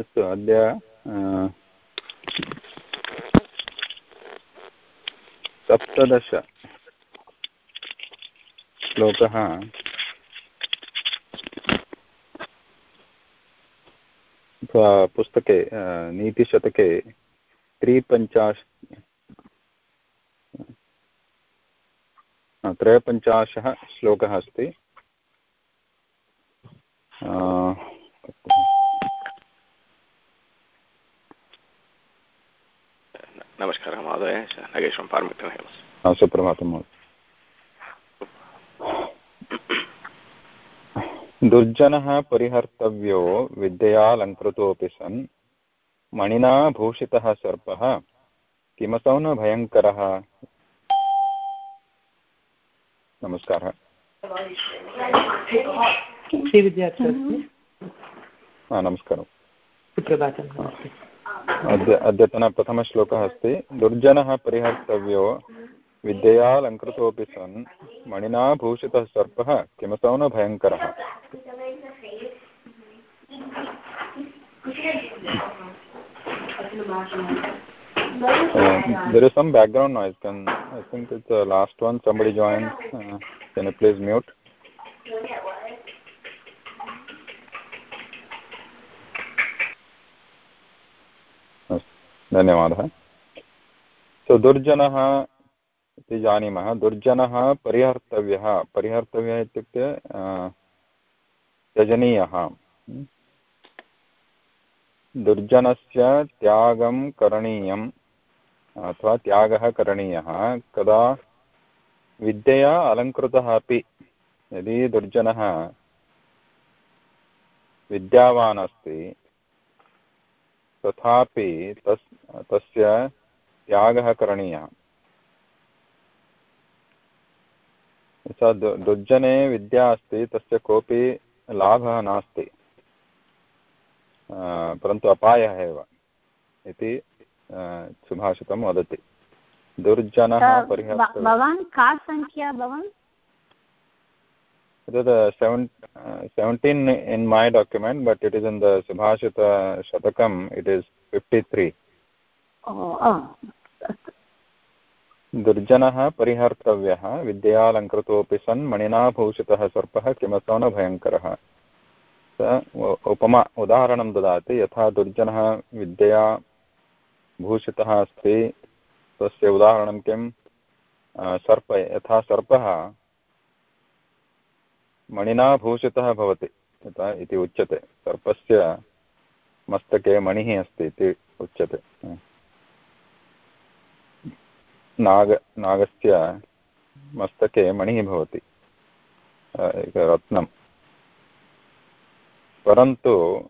अस्तु अद्य सप्तदश श्लोकः। पुस्तके नीतिशतके त्रिपञ्चाश त्रयपञ्चाशः श्लोकः अस्ति नमस्कारः महोदय नागेश्वरं पार्मिकमेव सुप्रभातं महोदय दुर्जनः परिहर्तव्यो विद्ययालङ्कृतोऽपि सन् मणिना भूषितः सर्पः किमसौ न भयङ्करः नमस्कारः नमस्कारः अद्य प्रथम श्लोक अस्त, दुर्जन पिहर्तव्यो विद्ययालङ्कृतोऽपि सन् मणिना भूषितः सर्पः किमसौ न भयंकर there is some background नाय् can I धन्यवादः। सो दुर्जनः इति जानीमः। दुर्जनः परिहर्तव्यः। परिहर्तव्यः इत्युक्ते त्यजनीयः। दुर्जनस्य त्यागं अथवा त्यागः करणीयः। कदा? विद्यया अलङ्कृतः अपि। यदि दुर्जनः विद्यावान् अस्ति तथापि तस् तस्य त्यागः करणीयः। स दुर्जने विद्या अस्ति तस्य कोऽपि लाभः नास्ति। परन्तु अपायः एव इति सुभाषितं वदति। दुर्जनः भवान् का सङ्ख्या भवान्? एतत् seven seventeen in my document but it is in the सुभाषितशतकम् it is fifty three दुर्जनः परिहर्तव्यः विद्यालङ्कृतोऽपि सन् मणिना भूषितः सर्पः किमर्थो न भयङ्करः उपमा उदाहरणं ददाति यथा दुर्जनः विद्यया भूषितः अस्ति तस्य उदाहरणं किं सर्प यथा सर्पः मणिना भूषितः भवति। यथा इति उच्यते। सर्पस्य मस्तके मणिः अस्ति इति उच्यते। नाग, नागस्य मस्तके मणिः भवति। एकरत्नं परन्तु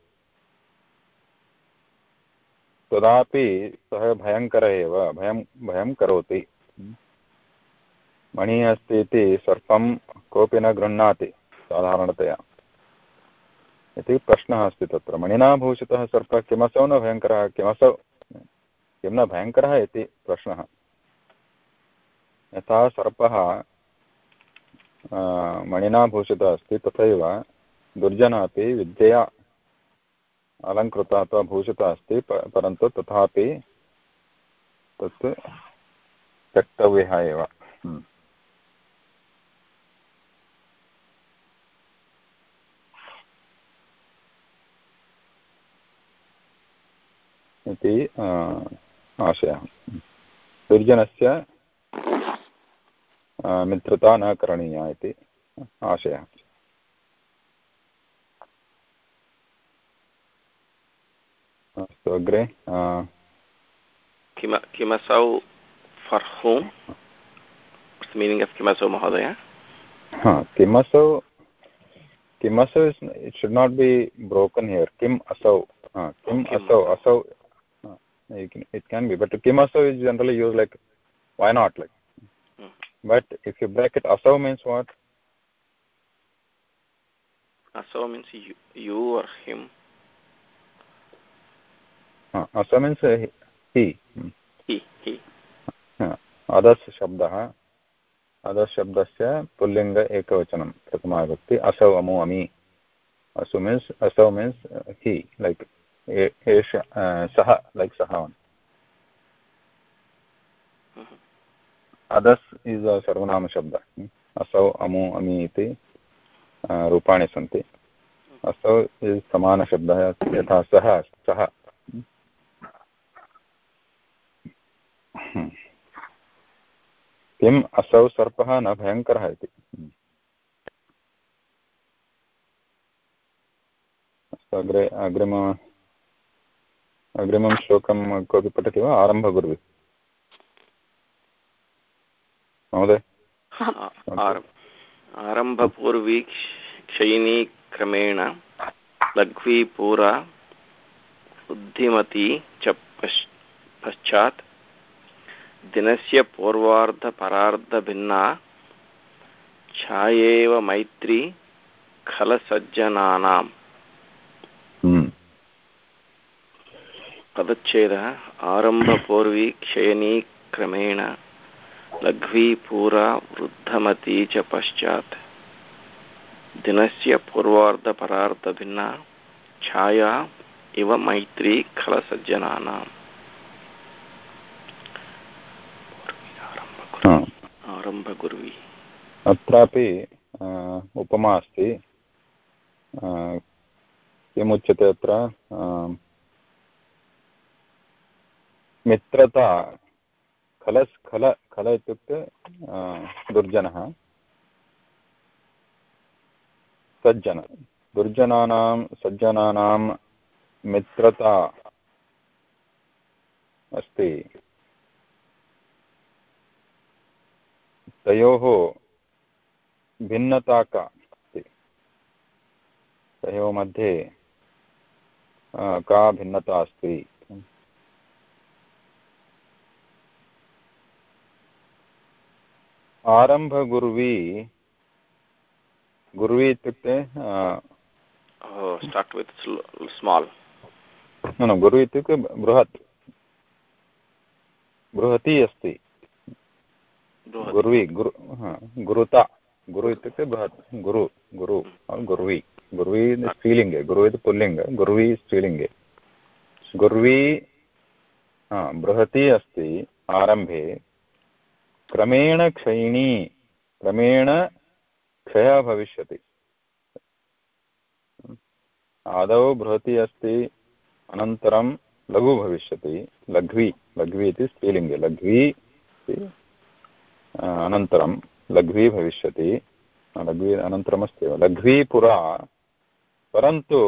तदापि सः भयङ्कर एव, भयं भयं करोति। मणिः अस्ति इति सर्पं कोऽपि न गृह्णाति। साधारणतया। इति प्रश्नः अस्ति तत्र। मणिना भूषितः सर्पः, किमसौ न भयङ्करः, किमसौ किं न भयङ्करः इति प्रश्नः। यथा सर्पः मणिना भूषितः अस्ति, तथैव दुर्जनः अपि विद्यया अलङ्कृतः अथवा भूषितः अस्ति परन्तु त्यक्तव्यः एव। इति आशयः। दुर्जनस्य मित्रता न करणीया इति आशयः। अस्तु अग्रे किमसौ फर् होम् मीनिङ्ग् आफ् किमसौ महोदय? किमसौ किमसौ it should not be broken here किम् असौ किम् असौ असौ it can be but kimaso is generally used like why not like hmm. but if you break it asau means what asau means you, you or him अस means he अदस् शब्दः अदस् शब्दस्य पुल्लिङ्ग एकवचनं प्रथमा विभक्ति असौ अमु अमि असु मीन्स् असौ मीन्स् हि लैक् एष सः लैक् सः वन् अदस् इस् अ सर्वनामशब्द असौ अमु अमि इति रूपाणि सन्ति। असौ इस् समानशब्दः यथा सः सः किम् असौ सर्पः न भयङ्करः इति? अस्तु अग्रे अग्रिम अग्रिमं श्लोकं कोऽपि पठति वा? आरम्भकुर्वि महोदय। आरम्भपूर्वी क्षयिनी क्रमेण लघ्वी पुरा बुद्धिमती च पश्चात् दिनस्य पूर्वार्धपरार्धभिन्ना छायेव मैत्री खलसज्जनानाम्। पदच्छेदः आरम्भपूर्वी क्षयनी क्रमेण लघ्वी पूरा वृद्धमती च पश्चात् दिनस्य पूर्वार्धपरार्धभिन्ना छाया इव मैत्री खलसज्जनानाम् आरम्भकुर्वी। अत्रापि उपमा अस्ति। किमुच्यते अत्र? मित्रता, खलस्, खल खल इत्युक्ते दुर्जनः। सज्जन। दुर्जनानां, सज्जनानां मित्रता अस्ति। तयोः भिन्नता का अस्ति। तयोः मध्ये का भिन्नता अस्ति? आरम्भगुर्वी। गुर्वी इत्युक्ते स्टार्ट् वित् स्माल् न गुरु इत्युक्ते बृहत्। बृहती अस्ति। गुर्वी गुरु गुरुता। गुरु इत्युक्ते बृहत्। गुरु गुरु गुर्वी। गुर्वी स्त्रीलिङ्गे गुरु इति पुल्लिङ्ग गुर्वी स्त्रीलिङ्गे। गुर्वी बृहती अस्ति आरम्भे। क्रमेण क्षयिणी क्रमेण क्षयः भविष्यति। आदौ बृहती अस्ति अनन्तरं लघु भविष्यति लघ्वी लघ्वी इति लघ्वी अनन्तरं लघ्वी भविष्यति लघ्वी अनन्तरमस्ति लघ्वी पुरा परन्तु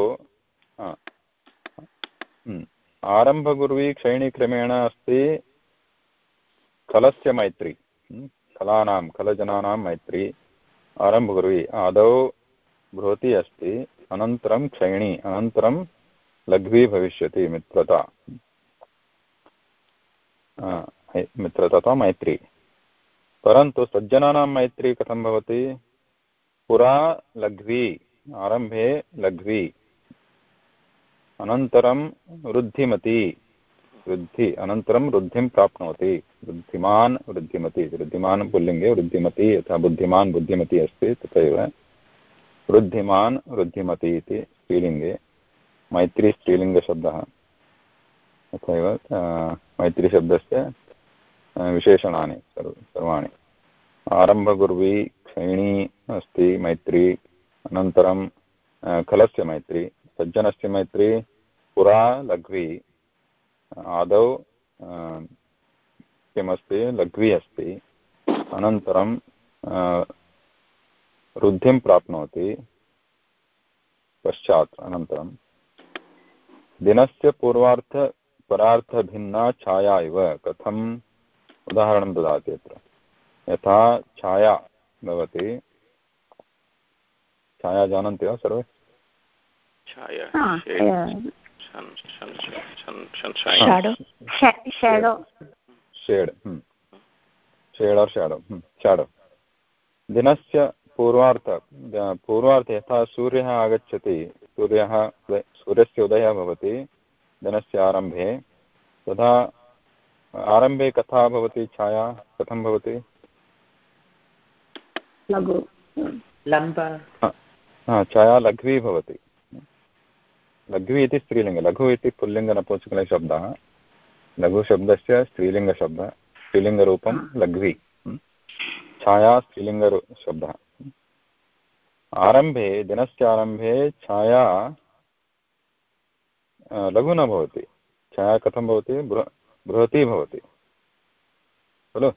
हम्म, आरम्भगुर्वी क्षैणीक्रमेण अस्ति खलस्य मैत्री। खलानां खलजनानां मैत्री। आरम्भगुर्वी आदौ भवति अस्ति। अनन्तरं क्षैणी अनन्तरं लघ्वी भविष्यति। मित्रता। मित्रता मैत्री। परन्तु सज्जनानां मैत्री कथं भवति? पुरा लघ्वी। आरम्भे लघ्वी। अनन्तरं वृद्धिमती। वृद्धि, अनन्तरं वृद्धिं प्राप्नोति। वृद्धिमान् वृद्धिमती, वृद्धिमान् पुल्लिङ्गे वृद्धिमती, यथा बुद्धिमान् बुद्धिमती अस्ति, तथैव। वृद्धिमान् वृद्धिमती इति स्त्रीलिङ्गे, मैत्री स्त्रीलिङ्गशब्दः। तथैव मैत्रीशब्दस्य विशेषणानि सर्वाणि। आरम्भगुर्वी क्षैणी अस्ति मैत्री, अनन्तरं खलस्य मैत्री, सज्जनस्य मैत्री, पुरा लघ्वी आदौ किमस्ति लघ्वी अस्ति। अनन्तरं वृद्धिं प्राप्नोति। पश्चात् अनन्तरं। दिनस्य पूर्वार्थ परार्थभिन्ना छाया इव। कथं उदाहरणं ददाति अत्र। यथा छाया भवति। छाया जानन्ति वा सर्वे? Shade shade or shadow shadow दिनस्य पूर्वार्थ पूर्वार्थे यथा सूर्यः आगच्छति सूर्यः सूर्यस्य उदयः भवति दिनस्य आरम्भे तथा आरम्भे कथा भवति छाया कथं भवति छाया लघ्वी भवति लघ्वी इति स्त्रीलिङ्ग लघु इति पुल्लिङ्गनपुंसकलिङ्गशब्दः लघुशब्दस्य स्त्रीलिङ्गशब्दः। स्त्रीलिङ्गरूपं लघ्वी। छाया स्त्रीलिङ्गरू शब्दः। आरम्भे दिनस्य आरम्भे छाया लघु न भवति। छाया कथं भवति? बृहती भवति। खलु?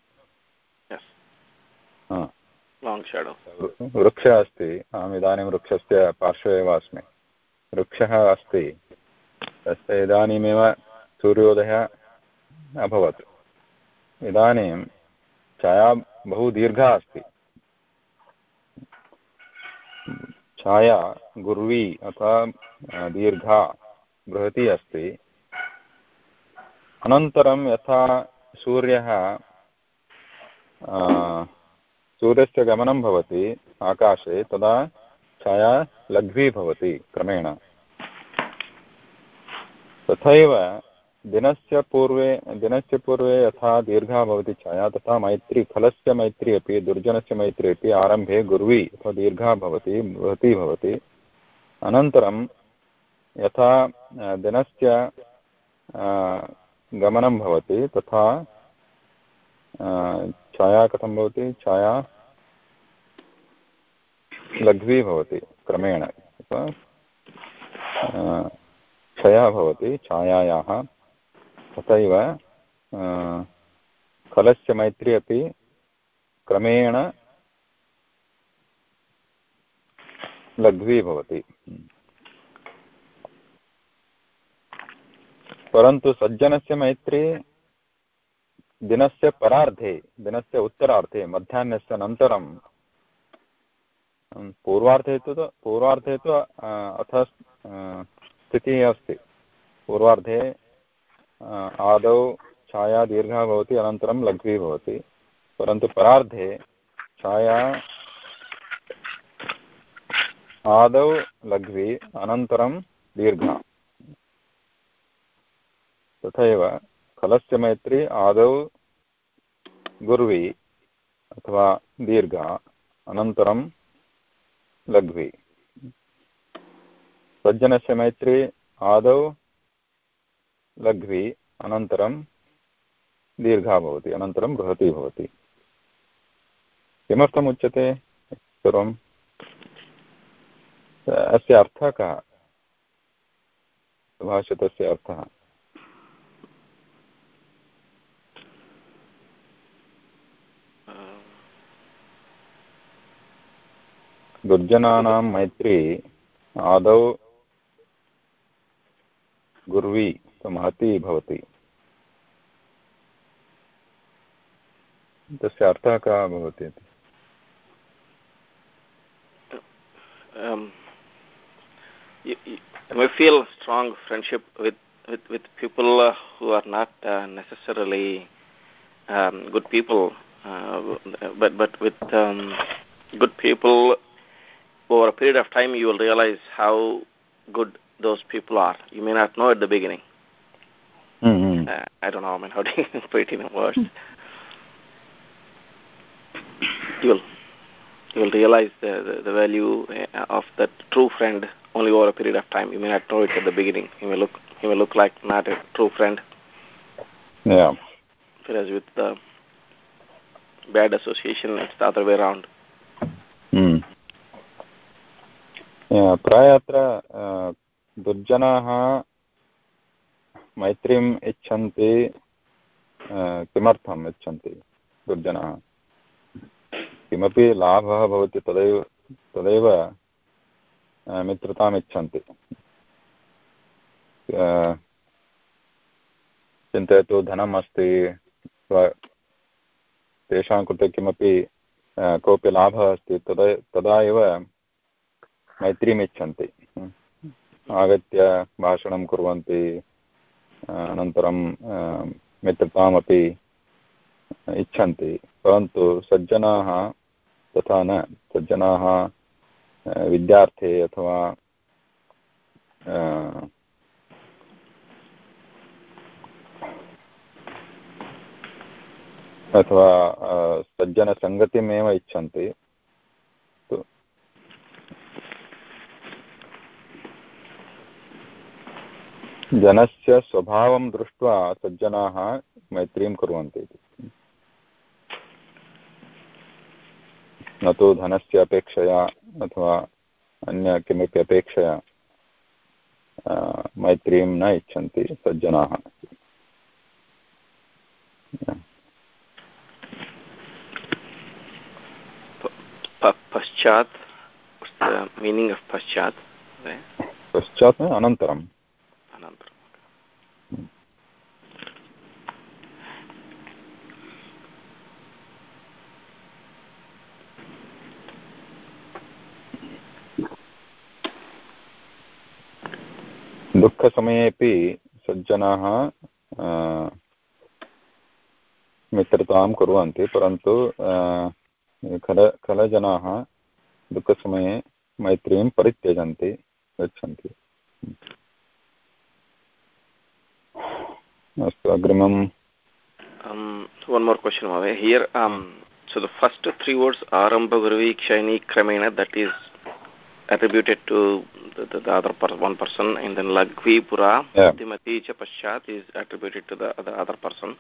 वृक्षः अस्ति। अहम् इदानीं वृक्षस्य पार्श्वे एव अस्मि। वृक्षः अस्ति। तस्य इदानीमेव सूर्योदयः अभवत्। इदानीं छाया बहु दीर्घा अस्ति। छाया गुर्वी अथवा दीर्घा बृहती अस्ति। अनन्तरं यथा सूर्यः सूर्यस्य गमनं भवति आकाशे, तदा छाया लघ्वी भवति क्रमेण। तथैव दिनस्य पूर्वे दिनस्य पूर्वे यथा दीर्घा भवति छाया, तथा मैत्री, फलस्य मैत्री अपि, दुर्जनस्य मैत्री अपि आरम्भे गुर्वी, अथवा दीर्घा भवति बृहती भवति। अनन्तरं यथा दिनस्य गमनं भवति, तथा छाया कथं भवति? छाया लघ्वी भवति क्रमेण। क्षयः भवति, छायायाः। तथैव फलस्य मैत्री अपि क्रमेण लघ्वी भवति। परन्तु सज्जनस्य मैत्री दिनस्य परार्धे, दिनस्य उत्तरार्धे, मध्याह्नस्य अनन्तरं पूर्वार्धे तु पूर्वार्धे तु अथ स्थितिः अस्ति। पूर्वार्धे आदौ छाया दीर्घा अनन्तरं लघ्वी भवति। परन्तु परार्धे छाया आदौ लघ्वी, अनन्तरं दीर्घा। तथैव फलस्य मैत्री आदौ गुर्वी अथवा दीर्घा, अनन्तरं लघ्वी। सज्जनस्य मैत्री, आदौ, लघ्वी, अनन्तरं दीर्घा अनन्तरं बृहती भवति। किमर्थम् उच्यते? सर्वम् अस्य अर्थः कः? अर्थः। दुर्जनानां मैत्री आदौ गुर्वी महती भवति तस्य अर्थः कः भवति इति um, you, you may feel strong friendship with with, with people uh, who are not uh, necessarily um, good people, uh, but but with um, good people over a period of time you will realize how good those people are. You may not know at the beginning. Mm-hmm. Uh, I don't know. I mean, how do you put it in words? you will you will realize the, the, the value uh, of that true friend only over a period of time. You may not know it at the beginning. He may look he may look like not a true friend. Yeah. Whereas with the bad association, it's the other way around. प्राय अत्र दुर्जनाः मैत्रीम् इच्छन्ति किमर्थम् इच्छन्ति दुर्जनाः? किमपि लाभः भवति तदैव तदैव मित्रताम् इच्छन्ति। चिन्तयतु धनम् अस्ति तेषां कृते किमपि कोऽपि लाभः अस्ति, तदा तदा एव मैत्रीम् इच्छन्ति आगत्य भाषणं कुर्वन्ति अनन्तरं मित्रतामपि इच्छन्ति, परन्तु सज्जनाः तथा न। सज्जनाः विद्यार्थे अथवा अथवा सज्जनसङ्गतिमेव इच्छन्ति। जनस्य स्वभावं दृष्ट्वा सज्जनाः मैत्रीं कुर्वन्ति इति। न तु धनस्य अपेक्षया अथवा अन्य किमपि अपेक्षया मैत्रीं न इच्छन्ति सज्जनाः। पश्चात् मीनिङ्ग् आफ् पश्चात् पश्चात् अनन्तरं दुःखसमयेपि सज्जनाः मित्रतां कुर्वन्ति परन्तु खल खलजनाः दुःखसमये मैत्रीं परित्यजन्ति गच्छन्ति अस्तु अग्रिमं one more question Mave. here um, so the first three words arambha gurvi kshayani kramena that is attributed to the, the, the other per, one person. And then lagvi pura yeah. timati cha paschat is attributed to the, the other person.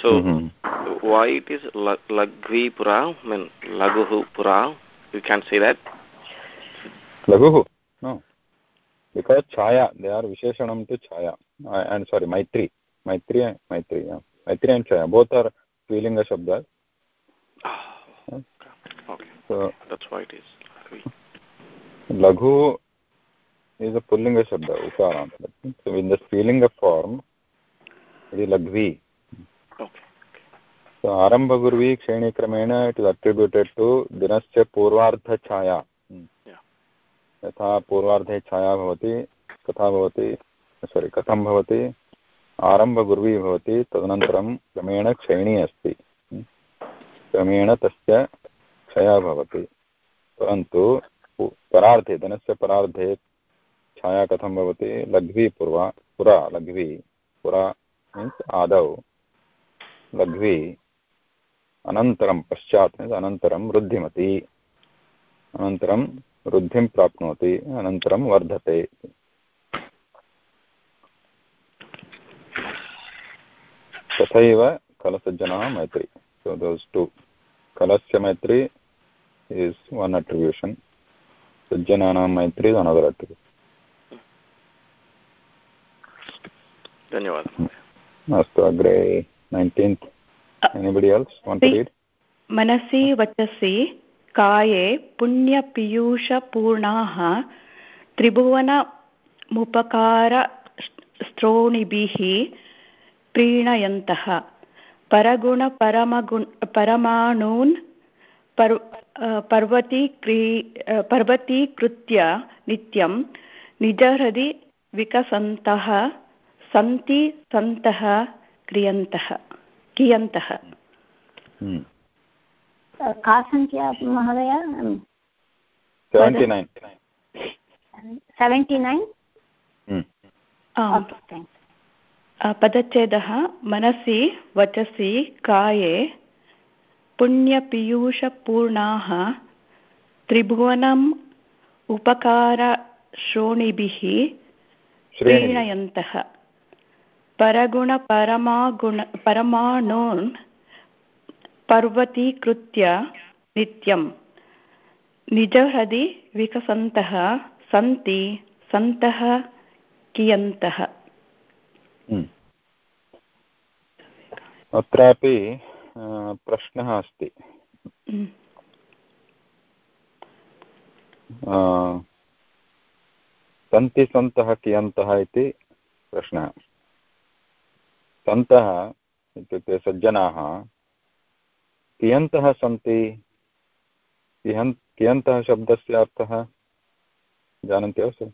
So mm-hmm. why it is lagvi pura i mean laguhu pura? You can't say that. Laguhu? No. Because chaya they are visheshanam to chaya. Uh, and sorry maitri. Maitri maitri yeah. maitri and chaya. Both are feelinga shabdas. Oh, okay. okay so that's why it is लघु is a पुल्लिंग शब्द उकारांत form it is so आरंभ गुरुवी श्रेणी क्रमेण it is attributed to दिनस्य पूर्वार्ध छाया यथा पूर्वार्धे छाया कथा सॉरी कथम भवति आरंभ गुरुवी भवति तदनंतरम क्रमेण क्षेणी अस्त क्रमेण तस्य छाया परंतु परार्धे, धनस्य परार्धे, छाया कथं भवति? लघ्वी, पूर्वा, पुरा, लघ्वी, पुरा मीन्स् आदौ। लघ्वी, अनन्तरं पश्चात् मीन्स् अनन्तरं वृद्धिमती। अनन्तरं वृद्धिं प्राप्नोति, अनन्तरं वर्धते। तथैव कलसज्जनः मैत्री। So those two. kalasya maitri is one attribution. Maitri is another धन्यवादः अस्तु अग्रे nineteenth anybody else want to read मनसि वचसि काये पुण्यपीयूषपूर्णाः त्रिभुवनमुपकारस्त्रोणिभिः प्रीणयन्तः परगुणपरमगुण परमाणून् पर् पर्वतीक्री पर्वतीकृत्य नित्यं निजहृदि विकसन्तः सन्ति सन्तः क्रियन्तः कियन्तः? का सङ्ख्या महोदय? Seventy nine. पदच्छेदः मनसि वचसि काये पुण्यपीयूषपूर्णाः त्रिभुवनम् उपकारश्रोणिभिः प्रीणयन्तः। परगुणपरमागुण परमाणून् पर्वतीकृत्य नित्यं निजहृदि विकसन्तः सन्ति सन्तः कियन्तः? अत्रापि प्रश्नः अस्ति। सन्ति सन्तः कियन्तः इति प्रश्नः। सन्तः इत्युक्ते सज्जनाः कियन्तः सन्ति? कियन् कियन्तः शब्दस्य अर्थः? जानन्ति वा सर?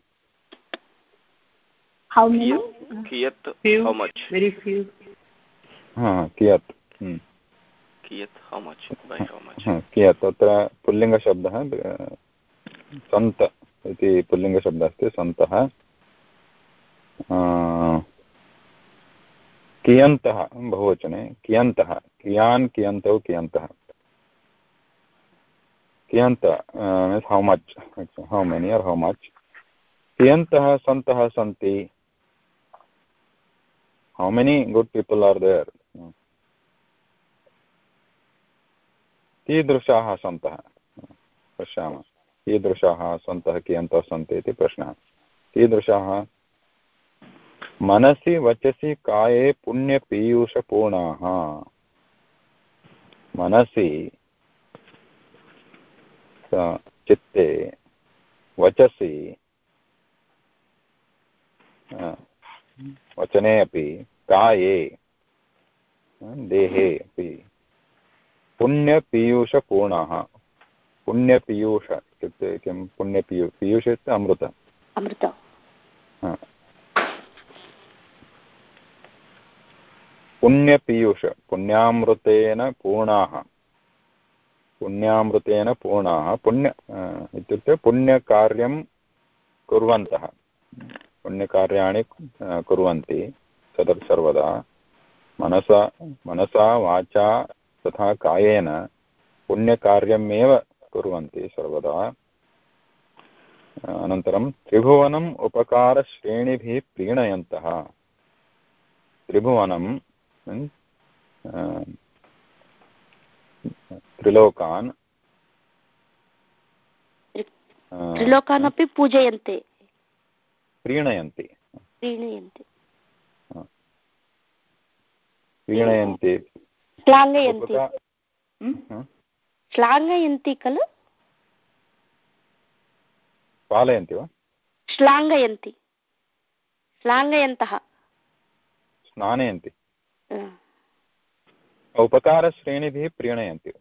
कियत्? कियत्? कियत् तत्र पुल्लिङ्गशब्दः सन्त इति पुल्लिङ्गशब्दः अस्ति, सन्तः। कियन्तः, बहुवचने, कियन्तः, कियान्, कियन्तौ, कियन्तः। कियन्त means how much how many are how much कियन्तः, सन्तः, सन्ति। How many good people are there? कीदृशाः सन्तः? पश्यामः। कीदृशाः सन्तः कियन्तः सन्ति इति प्रश्नः। कीदृशाः? मनसि वचसि काये पुण्यपीयूषपूर्णाः। मनसि चित्ते वचसि वचने अपि काये देहे अपि पुण्यपीयूषपूर्णाः। पुण्यपीयूष इत्युक्ते किं? पुण्यपीयू पीयूष इत्युक्ते अमृत। अमृत। पुण्यपीयूष पुण्यामृतेन पूर्णाः। पुण्यामृतेन पूर्णाः। पुण्य इत्युक्ते पुण्यकार्यं कुर्वन्तः। पुण्यकार्याणि कुर्वन्ति। सर्वदा। मनसा मनसा वाचा तथा कायेन पुण्यकार्यमेव कुर्वन्ति सर्वदा। अनन्तरं त्रिभुवनम् उपकारश्रेणिभिः प्रीणयन्तः। त्रिभुवनं त्रिलोकान् त्रिलोकान् अपि पूजयन्ते। प्रीणयन्ति। प्रीणयन्ति। प्रीणयन्ति। श्लाघयन्ति श्लाघयन्ति खलु पालयन्ति वा? श्लाघयन्ति श्लाघयन्तः स्नानयन्ति उपकारश्रेणिभिः प्रीणयन्ति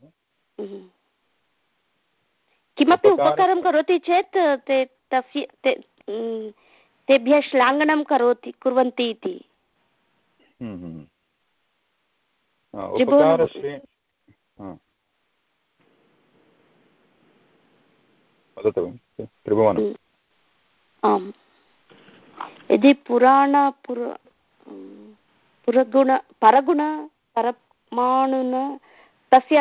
किमपि उपकारं करोति चेत् ते तस्य तेभ्यः श्लाघनं करोति कुर्वन्ति इति। वदतु त्रिभुवनम् आम्। यदि पुराण पुर पुरगुण परगुण परमाणुन तस्य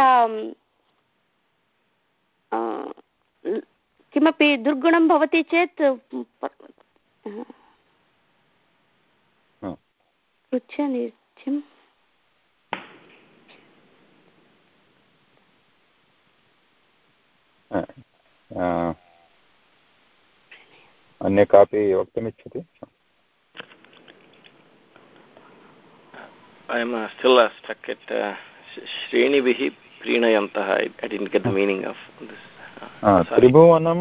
किमपि दुर्गुणं भवति चेत् पृच्छनित्यं अन्य कापि वक्तुमिच्छति? I am uh, still uh, stuck at uh, Shrenivihi Prinayantah. I didn't get the meaning of this. त्रिभुवनं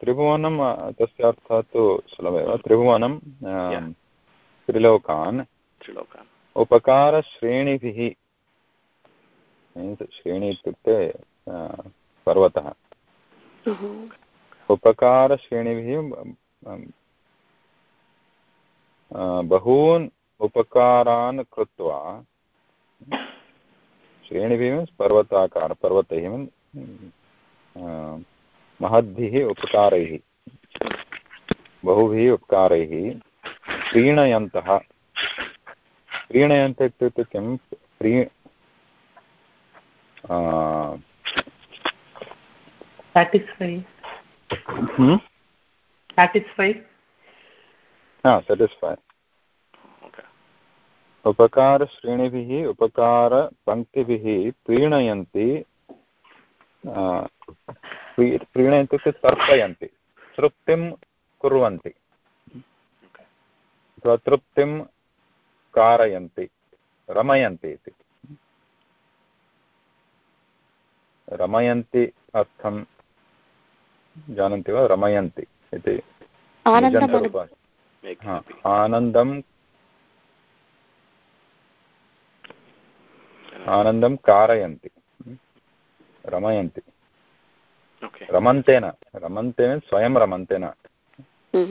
त्रिभुवनं तस्य अर्थः तु सुलभेव त्रिभुवनं त्रिलोकान् त्रिलोकान् उपकारश्रेणिभिः श्रेणी इत्युक्ते पर्वतः उपकारश्रेणिभिः बहून् उपकारान् कृत्वा, श्रेणिभिः पर्वताकार, पर्वतैः महद्भिः उपकारैः, बहुभिः उपकारैः प्रीणयन्तः। प्रीणयन्त इत्युक्ते किं? Satisfy hmm? satisfy हा satisfy उपकारश्रेणिभिः उपकारपङ्क्तिभिः प्रीणयन्ति प्रीणयन्ति इत्युक्ते तर्पयन्ति तृप्तिं कुर्वन्ति अथवा तृप्तिं कारयन्ति रमयन्ति इति रमयन्ति अर्थं जानन्ति वा? रमयन्ति इति आनन्दं आनन्दं कारयन्ति। रमयन्ति। रमन्तेन रमन्तेन स्वयं रमन्तेन।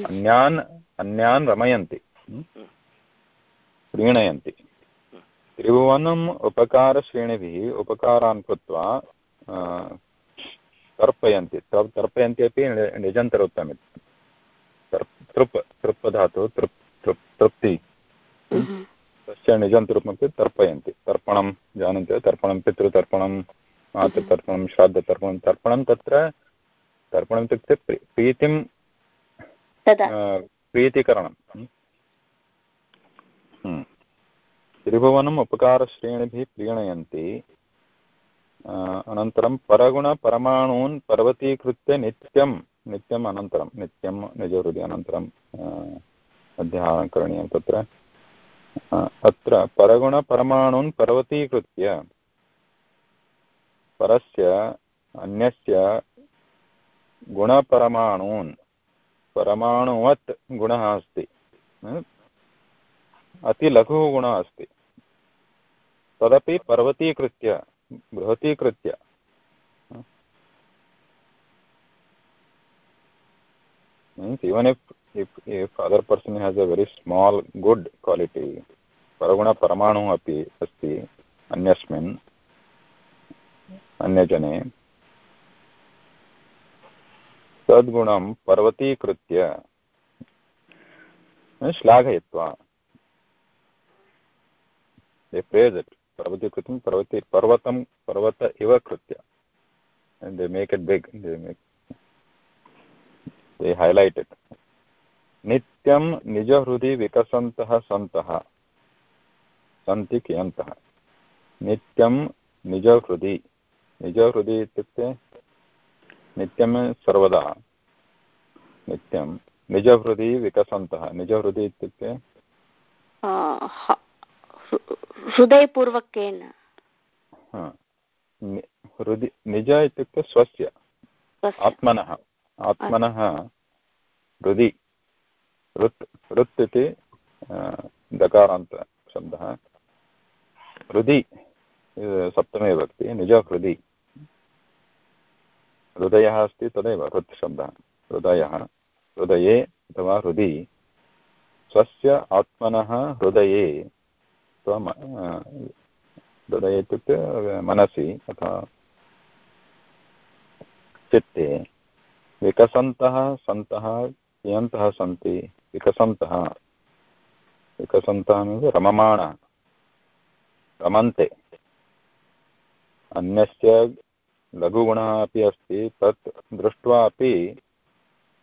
अन्यान् अन्यान् रमयन्ति। प्रीणयन्ति। त्रिभुवनम् उपकारश्रेणिभिः उपकारान् कृत्वा तर्पयन्ति तर्पयन्ति अपि निजन्तरोत्तमे तृप् तृप् धातु तृप् तृप् तृप्ति। तस्य निजन्तरूपमपि तर्पयन्ति। तर्पणं जानन्ति वा? तर्पणं पितृतर्पणं मातृतर्पणं श्राद्धतर्पणं। तर्पणं तत्र तर्पणम् इत्युक्ते प्रीतिं प्रीतिकरणं। त्रिभुवनम् उपकारश्रेणिभिः प्रीणयन्ति। अनन्तरं परगुणपरमाणून् पर्वतीकृत्य नित्यं, नित्यम् अनन्तरं, नित्यं निजहृदि अनन्तरं अध्याहारं करणीयं तत्र। अत्र परगुणपरमाणून् पर्वतीकृत्य परस्य, अन्यस्य गुणपरमाणून्, परमाणुवत् गुणः अस्ति। अतिलघुः गुणः अस्ति। तदपि पर्वतीकृत्य। बृहतीकृत्य means even if if if other person has a very small good quality paraguna paramanu api asti अन्यस्मिन् अन्यजने तद्गुणं पर्वतीकृत्य श्लाघयित्वा they praise it पर्वते कृतं पर्वते पर्वतं पर्वत इव कृत्य। And they make it big they make they highlight it नित्यं निजहृदि विकसन्तः सन्तः। सन्ति कियन्तः? नित्यं निजहृदि। निजहृदि इत्युक्ते नित्यं सर्वदा। नित्यं निजहृदि विकसन्तः। निजहृदि इत्युक्ते हृदयपूर्वकेन। हृदि निज इत्युक्ते स्वस्य आत्मनः। आत्मनः हृदि ऋत् ऋत् इति दकारान्तशब्दः हृदि सप्तमे भक्ति निजहृदि। हृदयः अस्ति तदेव हृत् शब्दः। हृदयः। हृदये अथवा हृदि। स्वस्य आत्मनः हृदये। हृदये इत्युक्ते मनसि अथवा चित्ते। विकसन्तः सन्तः, कियन्तः सन्ति? विकसन्तः। विकसन्तः रममाणः। रमन्ते। अन्यस्य लघुगुणः अपि अस्ति, तत् दृष्ट्वा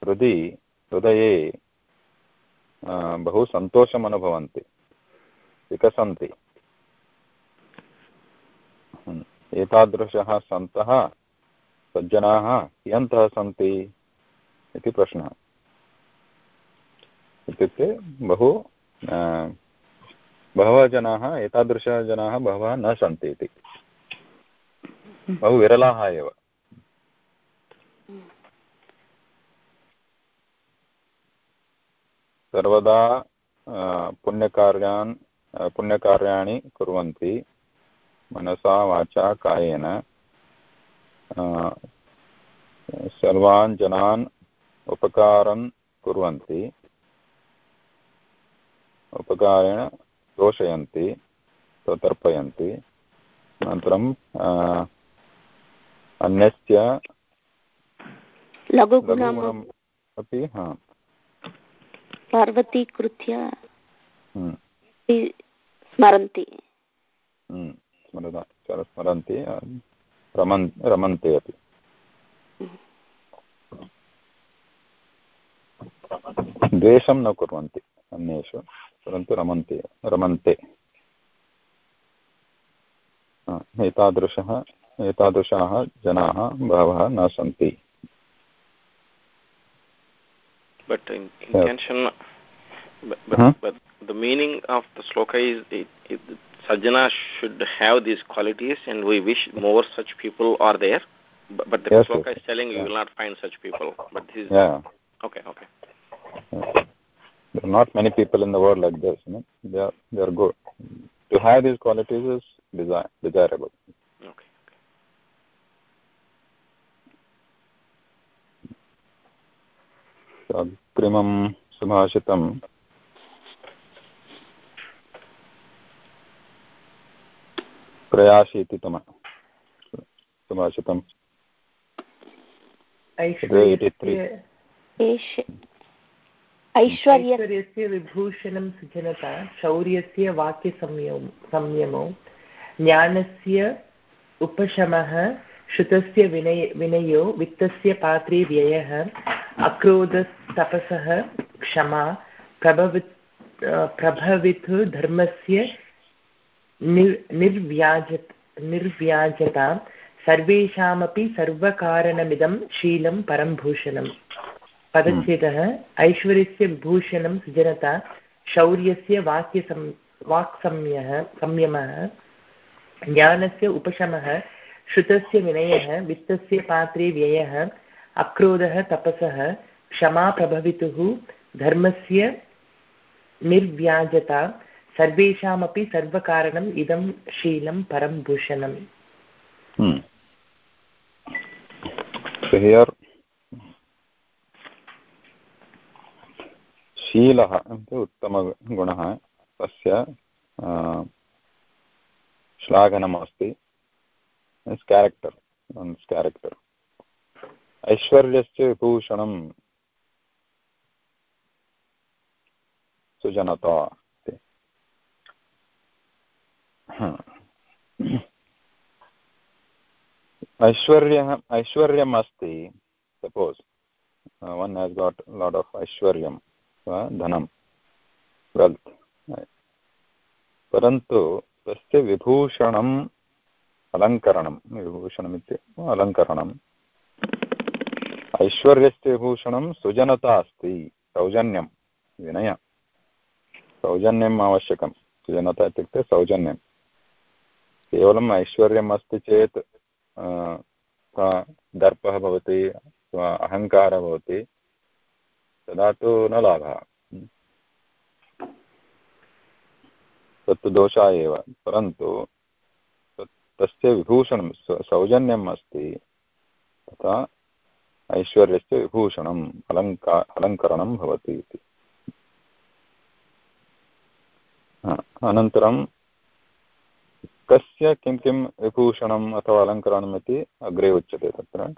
हृदि, हृदये बहु सन्तोषम् अनुभवन्ति विकसन्ति। एतादृशः सन्तः सज्जनाः कियन्तः सन्ति इति प्रश्नः। इत्युक्ते बहु बहवः जनाः एतादृशजनाः बहवः न सन्ति इति। बहु विरलाः एव। सर्वदा पुण्यकार्यान् पुण्यकार्याणि कुर्वन्ति। मनसा वाचा कायेन। सर्वान् जनान् उपकारं कुर्वन्ति। उपकारेण तोषयन्ति तर्पयन्ति अनन्तरं अन्यस्य लघुगुणम् अपि हा। पार्वतीकृत्य स्मरन्ति। स्मरन्ति रमन् रमन्ते अपि। द्वेषं न कुर्वन्ति अन्येषु परन्तु रमन्ते रमन्ते। एतादृशः एतादृशाः जनाः बहवः न सन्ति। But in intention, but, but, huh? but the meaning of the sloka is it, it, sajjana should have these qualities and we wish more such people are there. But, but the yes, sloka yes. is telling yeah. you will not find such people. But this is yeah. okay, okay. Yes. There are not many people in the world like this. You know? They are they are good. To have these qualities is desire, desirable. Okay. अग्रिमं सुभाषितं त्रयाशीतितम सुभाषितम् ऐश्वर्यस्य ऐश्वर्यस्य विभूषणं सुजनता शौर्यस्य वाक्यसंयमो संयमो ज्ञानस्य उपशमः श्रुतस्य विनय विनयो वित्तस्य पात्रे व्ययः अक्रोधस्तपसः क्षमा प्रभवि प्रभवितु धर्मस्य निर् निर्व्याज निर्व्याजता, सर्वेषामपि सर्वकारणमिदं शीलं परं भूषणम् पदच्छेदः, ऐश्वर्यस्य विभूषणं सुजनता, शौर्यस्य वाक्यसं वाक्संयः संयमः, ज्ञानस्य उपशमः, श्रुतस्य विनयः, वित्तस्य पात्रे व्ययः, अक्रोधः, तपसः, क्षमा प्रभवितुः, धर्मस्य निर्व्याजता सर्वेषामपि सर्वकारणम् इदं शीलं परं भूषणम्। Hmm. Here. शीलः उत्तमगुणः। तस्य श्लाघनमस्ति। It's character ऐश्वर्यस्य विभूषणं सुजनता। ऐश्वर्यः ऐश्वर्यम् अस्ति suppose one has got lot of ऐश्वर्यं धनं वेल्त् परन्तु तस्य विभूषणम् अलङ्करणं, विभूषणम् अलङ्करणम् ऐश्वर्यस्य विभूषणं सुजनता अस्ति, सौजन्यं, विनय। सौजन्यम् आवश्यकं, सुजनता इत्युक्ते सौजन्यं केवलम् ऐश्वर्यम् अस्ति चेत् दर्पः भवति अथवा अहङ्कारः भवति, तदा तु न लाभः। तत्तु दोषः एव, परन्तु तस्य विभूषणं सौजन्यम् अस्ति, तथा ऐश्वर्यस्य विभूषणम्, अलङ्का, अलङ्करणं भवति इति। अनन्तरं कस्य किं किं विभूषणम् अथवा अलङ्करणम् इति अग्रे उच्यते तत्र।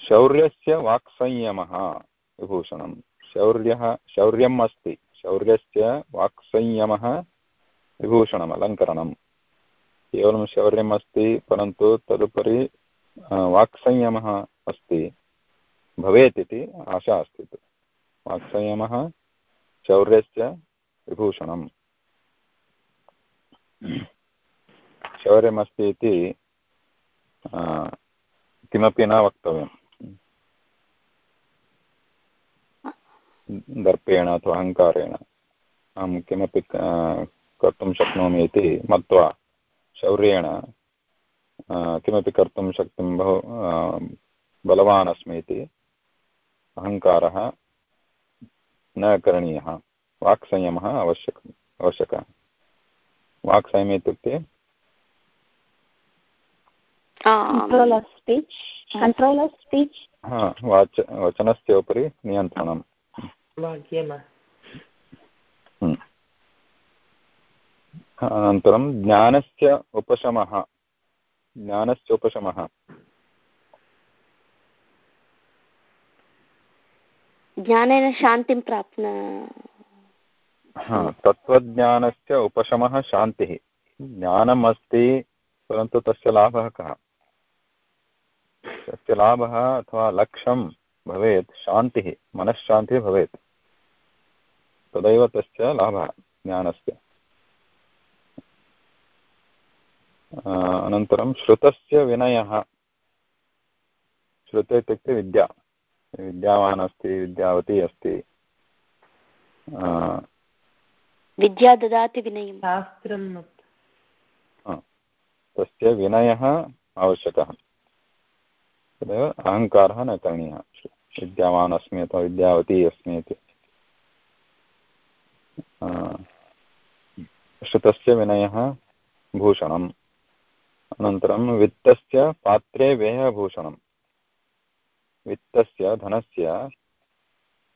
शौर्यस्य वाक्संयमः विभूषणं। शौर्यः, शौर्यम् अस्ति। शौर्यस्य वाक्संयमः विभूषणम् अलङ्करणं केवलं शौर्यम् अस्ति, परन्तु तदुपरि वाक्संयमः अस्ति। भवेत् इति आशा अस्ति वाक्संयमः शौर्यस्य विभूषणम्। शौर्यमस्ति इति किमपि न वक्तव्यं दर्पेण अथवा अहङ्कारेण। अहं किमपि कर्तुं शक्नोमि इति मत्वा शौर्येण किमपि कर्तुं शक्तिं बहु बलवान् अस्मि इति अहङ्कारः न करणीयः। वाक्संयमः आवश्यकम्, आवश्यकः। वाक्संयमः इत्युक्ते speech. Control of speech. वाच वचनस्य उपरि नियन्त्रणम्। अनन्तरं ज्ञानस्य उपशमः। ज्ञानस्य उपशमः। ज्ञानेन शान्तिं प्राप्न। तत्त्वज्ञानस्य उपशमः शान्तिः। ज्ञानम् अस्ति परन्तु तस्य लाभः कः? तस्य लाभः अथवा लक्ष्यं भवेत् शान्तिः मनश्शान्तिः भवेत्। तदैव तस्य लाभः ज्ञानस्य। अनन्तरं श्रुतस्य विनयः। श्रुत इत्युक्ते विद्या। विद्यावान् अस्ति विद्यावती अस्ति। विद्या ददाति विनयं। शास्त्रं तस्य विनयः आवश्यकः। तदेव अहङ्कारः न करणीयः। विद्यावान् अस्मि अथवा विद्यावती अस्मि इति। श्रुतस्य विनयः, भूषणम्। अनन्तरं वित्तस्य पात्रे व्ययः भूषणं वित्तस्य धनस्य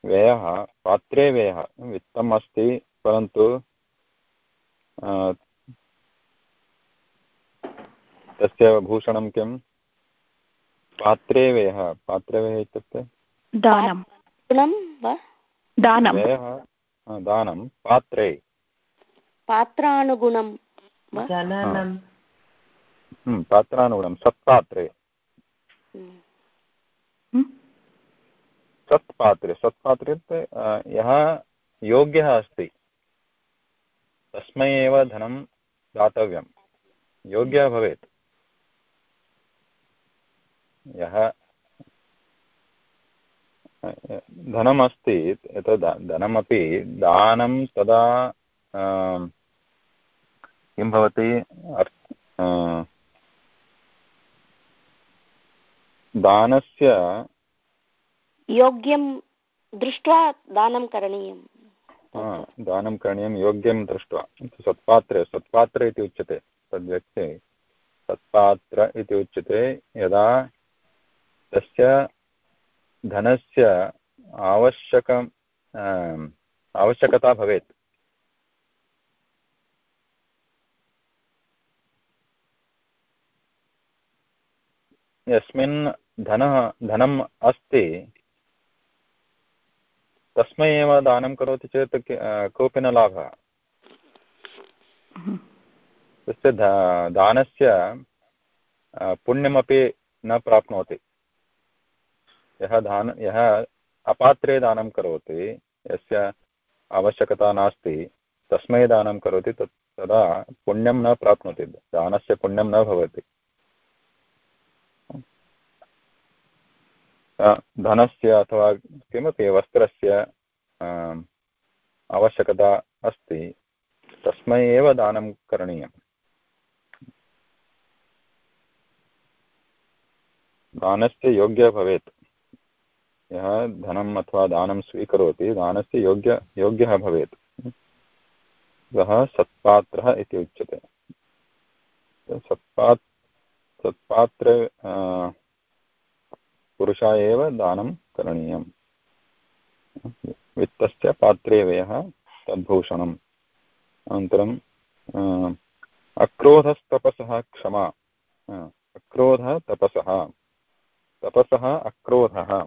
व्ययः, पात्रे व्ययः, वित्तम् अस्ति, परन्तु तस्य भूषणं किं पात्रे व्ययः पात्रे व्ययः इत्युक्ते? दानं। दानं व्ययः दानं। पात्रे। पात्रानुगुणं पात्रानुगुणं सत्पात्रे। सत्पात्रे सत्पात्रे यः योग्यः अस्ति तस्मै एव धनं दातव्यं। योग्यः भवेत्। यः धनमस्ति एतद् धनमपि दानं तदा किं भवति दानस्य योग्यं दृष्ट्वा दानं करणीयं। दानं करणीयं योग्यं दृष्ट्वा। सत्पात्रे सत्पात्र इति उच्यते तद्व्यक्ते सत्पात्र इति उच्यते यदा तस्य धनस्य आवश्यकम् आवश्यकता भवेत्। यस्मिन् धनः धनम् अस्ति तस्मै एव दानं करोति चेत् कोऽपि न लाभः। तस्य दानस्य पुण्यमपि न प्राप्नोति। यः दान, यः अपात्रे दानं करोति, यस्य आवश्यकता नास्ति, तस्मै दानं करोति, तत् तदा पुण्यं न प्राप्नोति, दानस्य पुण्यं न भवति। धनस्य अथवा किमपि वस्त्रस्य आवश्यकता अस्ति, तस्मै एव दानं करणीयम्। दानस्य योग्यः भवेत्। यः धनम् अथवा दानं स्वीकरोति, दानस्य योग्य, योग्यः भवेत्। सः सत्पात्रः इति उच्यते। सत्पात्, सत्पात्र पुरुषा एव दानं करणीयम्। वित्तस्य पात्रे व्ययः तद्भूषणम् अनन्तरं अक्रोधस्तपसः क्षमा। अक्रोधः तपसः तपसः अक्रोधः।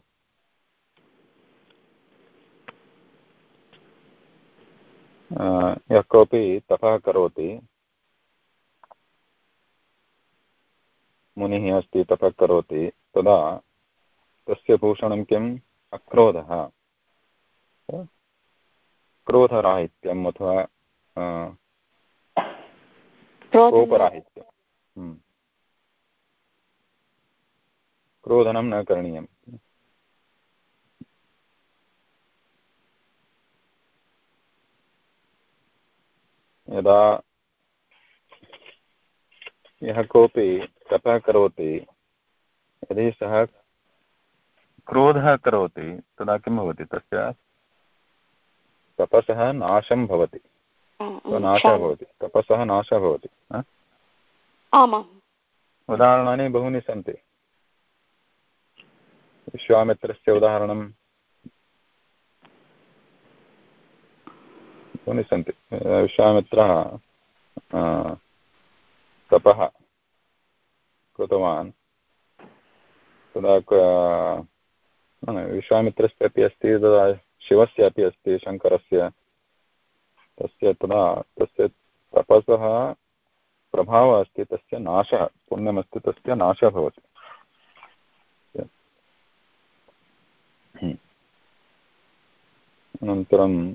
यः कोऽपि तपः करोति मुनिः अस्ति तपः करोति तदा तस्य भूषणं किम्? अक्रोधः क्रोधराहित्यम् अथवा कोपराहित्यम्। हम्म। क्रोधनं न करणीयम्। यदा यः कोऽपि तपः करोति यदि सः क्रोधः करोति तदा किं भवति तस्य? तपसः नाशं भवति। नाशः भवति। तपसः नाशः भवति उदाहरणानि बहूनि सन्ति। विश्वामित्रस्य उदाहरणं बहूनि सन्ति। विश्वामित्रः तपः कृतवान्। तदा विश्वामित्रस्य अपि अस्ति, तदा शिवस्य अपि अस्ति, शङ्करस्य। तस्य तदा, तस्य तपसः प्रभावः अस्ति, तस्य नाशः, पुण्यमस्ति, तस्य नाशः भवति। अनन्तरं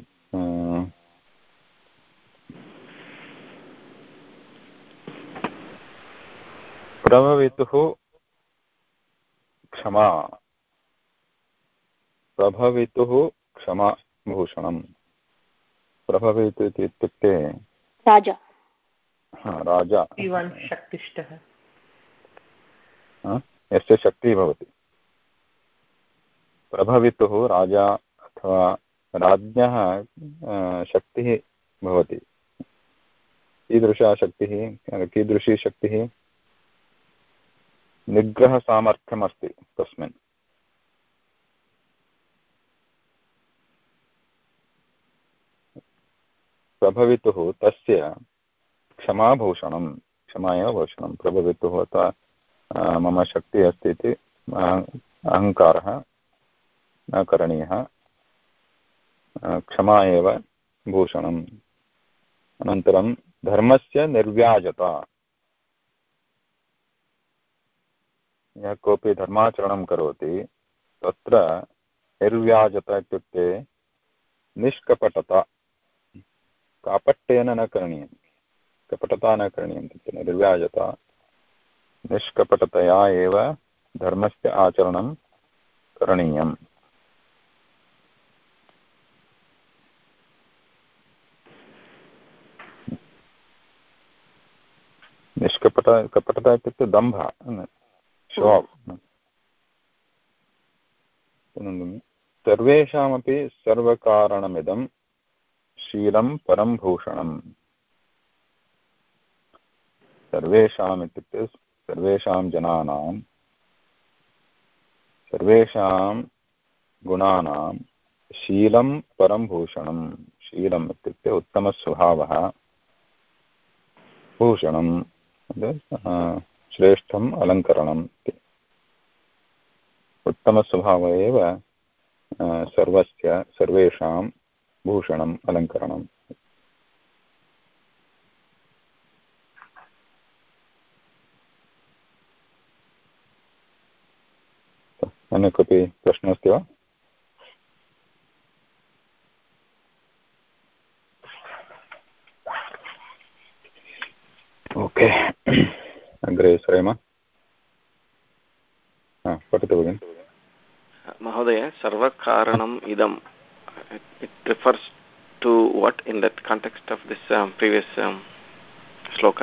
प्रभवितुः क्षमा। प्रभवितुः क्षमा भूषणम्। प्रभवितु इति इत्युक्ते राजा। राजा। शक्तिष्ठः। यस्य शक्तिः भवति। प्रभवितुः राजा अथवा राज्ञः शक्तिः भवति। कीदृशा शक्तिः कीदृशी शक्तिः? निग्रहसामर्थ्यमस्ति तस्मिन्। प्रभवितुः तस्य क्षमाभूषणं क्षमा एव भूषणं प्रभवितुः अथवा मम शक्तिः अस्ति इति अहङ्कारः न करणीयः। क्षमा एव भूषणम्। अनन्तरं धर्मस्य निर्व्याजता। यः कोऽपि धर्माचरणं करोति, तत्र निर्व्याजता इत्युक्ते निष्कपटता, कापट्येन न करणीयं कपटता न करणीयम् इत्युक्ते निर्व्याजता, निष्कपटतया एव धर्मस्य आचरणं करणीयम्। निष्कपट, कपटता इत्युक्ते दम्भः सर्वेषामपि सर्वकारणमिदं शीलं परं भूषणम्। सर्वेषाम् इत्युक्ते सर्वेषां जनानां, सर्वेषां गुणानां शीलं परं भूषणं शीलम् इत्युक्ते उत्तमस्वभावः। भूषणं श्रेष्ठम् अलङ्करणम् इति। उत्तमस्वभावः एव सर्वस्य, सर्वेषां भूषणम् अलङ्करणम्। अन्य कोऽपि प्रश्नः अस्ति वा? ओके। अग्रे सरेम पठतु भगिनि। महोदय सर्वकारणम् इदम्। It refers to what in that context of this previous श्लोक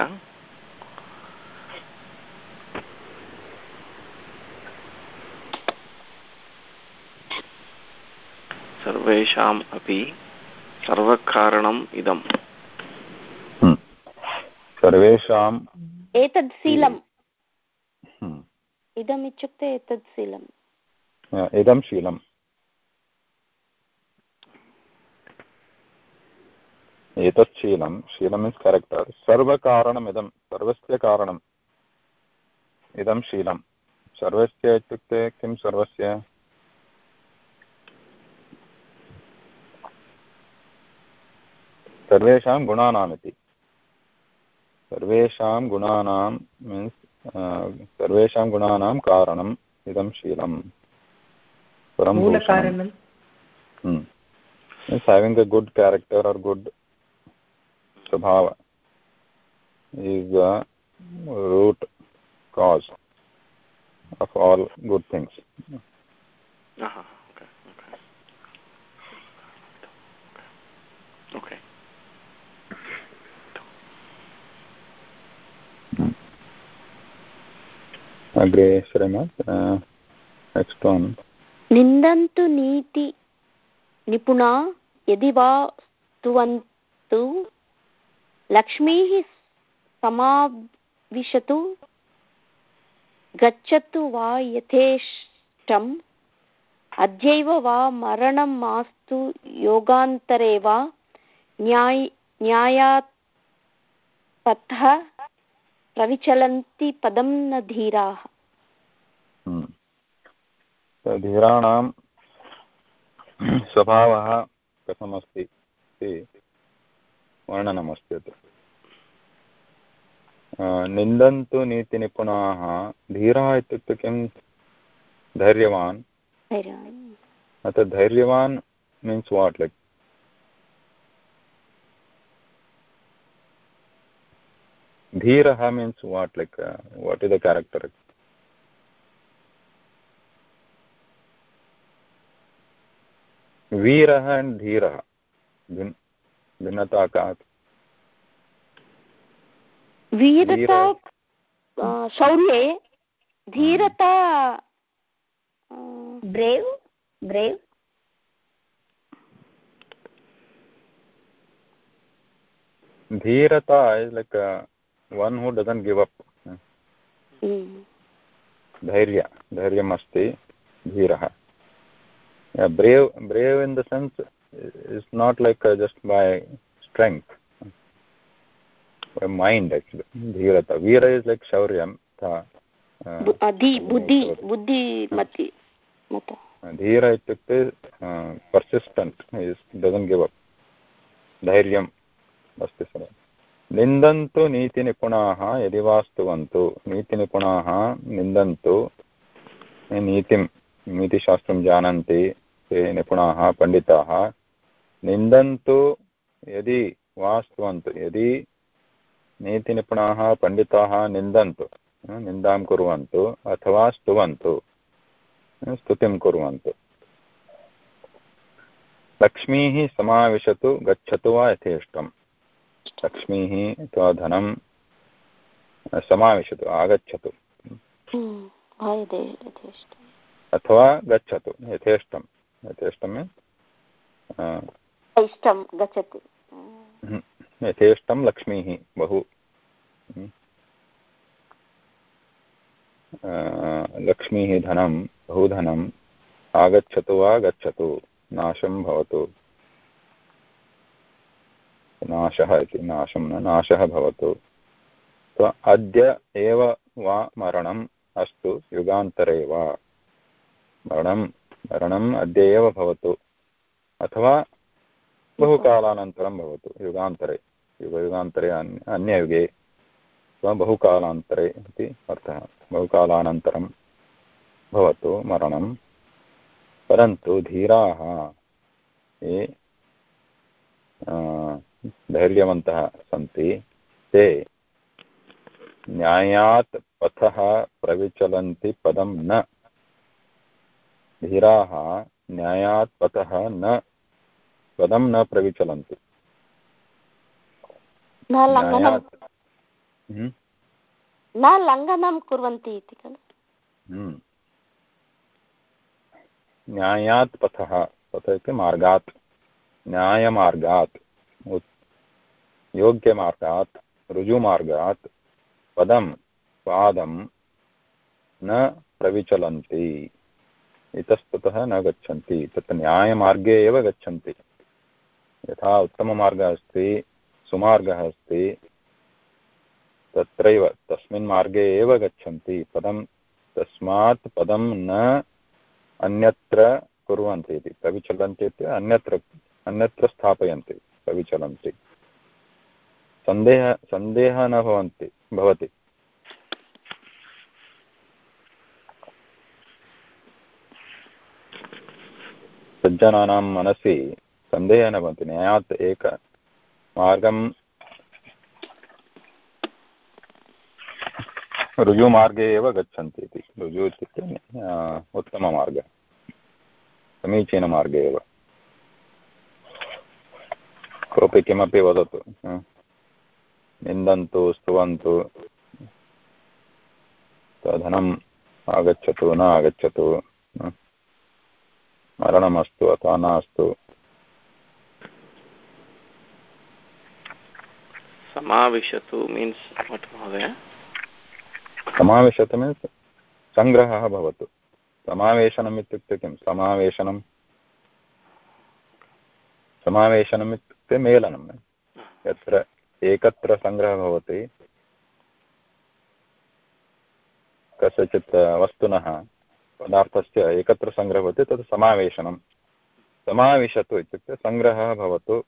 सर्वेषाम् अपि सर्वकारणम् इदम्। सर्वेषाम् एतद् शीलम् इदम् इत्युक्ते एतद् शीलम् इदं शीलम्। एतत् शीलं शीलं मीन्स् केरेक्टर् सर्वकारणमिदं सर्वस्य कारणम्। इदं शीलं सर्वस्य इत्युक्ते किं सर्वस्य? सर्वेषां गुणानाम् इति सर्वेषां गुणानां मीन्स् सर्वेषां गुणानां कारणम् इदं शीलं परं means having a good character or good स्वभाव is the root cause of all good things. Uh -huh. okay. Okay. Okay. अग्रे श्रेम नेक्स्ट् वन् निन्दन्तु नीति निपुणा यदि वा स्तुवन्तु, लक्ष्मीः समाविशतु, गच्छतु वा यथेष्टम्, अद्यैव वा मरणं मास्तु योगान्तरे वा, न्याय न्यायात् पथः प्रविचलन्ति पदं न धीराः। धीराणां स्वभावः कथमस्ति इति वर्णनमस्ति अत्र निन्दन्तु नीतिनिपुणाः। धीरः इत्युक्ते किं? धैर्यवान्। अत्र धैर्यवान् मीन्स् वाट् लैक् धीरः means what like what is the character वीरः अण्ड् धीरः भिन्नता का वीरता शौर्ये धीरता ब्रेव् ब्रेव्। धीरता is like a, one who doesn't give up धैर्य धैर्यम् अस्ति धीरः brave brave in the sense is not like just by strength mind actually धीरता Veer is like शौर्यं धीर इत्युक्ते persistent is doesn't give up धैर्यम् अस्ति सर्वम् निन्दन्तु नीतिनिपुणाः यदि वा स्तुवन्तु नीतिनिपुणाः निन्दन्तु नीतिं नीतिशास्त्रं जानन्ति ते निपुणाः पण्डिताः निन्दन्तु यदि वा स्तुवन्तु यदि नीतिनिपुणाः पण्डिताः निन्दन्तु निन्दां कुर्वन्तु अथवा स्तुवन्तु स्तुतिं कुर्वन्तु लक्ष्मीः समाविशतु गच्छतु वा यथेष्टम् लक्ष्मीः अथवा धनं समाविशतु आगच्छतु। अथवा गच्छतु यथेष्टं। यथेष्टं इष्टं गच्छति। यथेष्टं लक्ष्मीः बहु। लक्ष्मीः धनं बहु धनम् आगच्छतु वा गच्छतु नाशं भवतु। नाशः इति नाशं न नाशः भवतु। अद्य एव वा मरणम् अस्तु युगान्तरे वा। मरणं, मरणम् अद्य एव भवतु। अथवा बहुकालानन्तरं भवतु युगान्तरे, युगयुगान्तरे अन्य, अन्ययुगे अथवा बहुकालान्तरे इति अर्थः। बहुकालानन्तरं भवतु मरणं परन्तु धीराः ये धैर्यवन्तः सन्ति ते न्यायात् पथः प्रविचलन्ति पदं न धीराः न्यायात् पथः न पदं न प्रविचलन्ति हम्म? न लङ्घनं कुर्वन्ति इति खलु हम्म। न्यायात् पथः पथ इति मार्गात् न्यायमार्गात् योग्यमार्गात्, ऋजुमार्गात् पदं, पादं न प्रविचलन्ति। इतस्ततः न गच्छन्ति। तत् न्यायमार्गे एव गच्छन्ति। यथा उत्तममार्गः अस्ति, सुमार्गः अस्ति, तत्रैव, तस्मिन् मार्गे एव गच्छन्ति। पदं, तस्मात् पदं न अन्यत्र कुर्वन्ति इति। प्रविचलन्ति इति अन्यत्र अन्यत्र स्थापयन्ति प्रविचलन्ति सन्देह, सन्देहः न भवन्ति, भवति। सज्जनानां मनसि सन्देहः न भवति न्यायात् एक मार्गं ऋजुमार्गे एव गच्छन्ति इति। ऋजु इत्युक्ते उत्तममार्गः, समीचीनमार्गे एव। कोऽपि किमपि वदतु निन्दन्तु स्तुवन्तु। धनम् आगच्छतु न आगच्छतु मरणमस्तु अथवा नास्तु। समाविशतु मीन्स् महोदय? समावेशतु मीन्स् सङ्ग्रहः भवतु। समावेशनम् इत्युक्ते किं समावेशनं समावेशनम् इत्युक्ते मेलनं। यत्र एकत्र सङ्ग्रहः भवति कस्यचित् वस्तुनः पदार्थस्य एकत्र सङ्ग्रहः भवति तत् समावेशनं। समाविशतु इत्युक्ते सङ्ग्रहः भवतु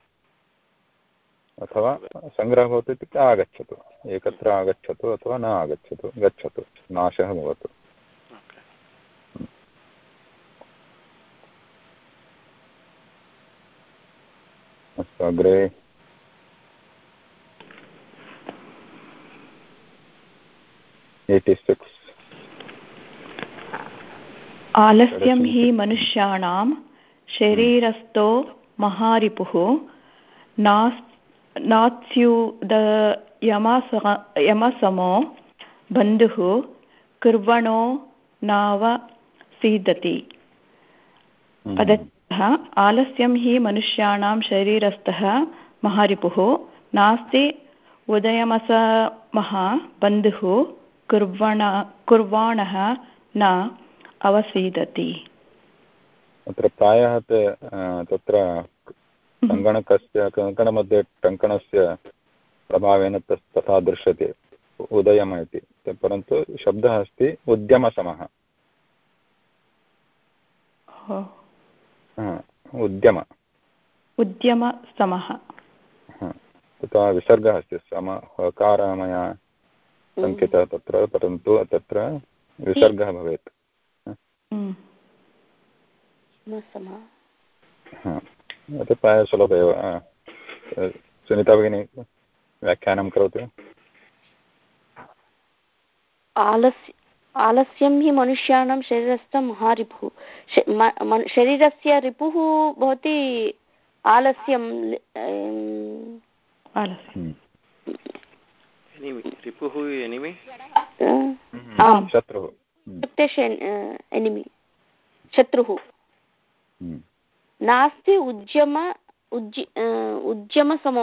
अथवा सङ्ग्रहः भवतु इत्युक्ते आगच्छतु। एकत्र आगच्छतु अथवा न आगच्छतु गच्छतु नाशः भवतु। अस्तु अग्रे आलस्यं हि मनुष्याणां शरीरस्थो महारिपुः नास्युदयमसमो बन्धुः कुर्वणो नावसीदति पदतः आलस्यं हि मनुष्याणां शरीरस्थः महारिपुः नास्ति उदयमसमः बन्धुः कुर्वण कुर्वाणः न अवसीदति। अत्र प्रायः तत्र कङ्कणकस्य कङ्कणमध्ये टङ्कणस्य प्रभावेन तथा दृश्यते उदयम इति। परन्तु शब्दः अस्ति उद्यमसमः। उद्यम। उद्यमसमः तथा विसर्गः अस्ति सम हकारः मया सङ्कितः हम्म। तत्र परन्तु तत्र विसर्गः भवेत्। हम्म। सुलभ एव। सुनीता भगिनी व्याख्यानं करोति। आलस्य आलस्यं हि मनुष्याणां शरीरस्थ महारिपुः शरीरस्य रिपुः भवति आलस्यं आलस्यं। रिपुः एनिमि आम्। शत्रुः। इत्युक्ते एनिमि शत्रुः। हम्म। नास्ति उद्यम उज्जि उद्यमसम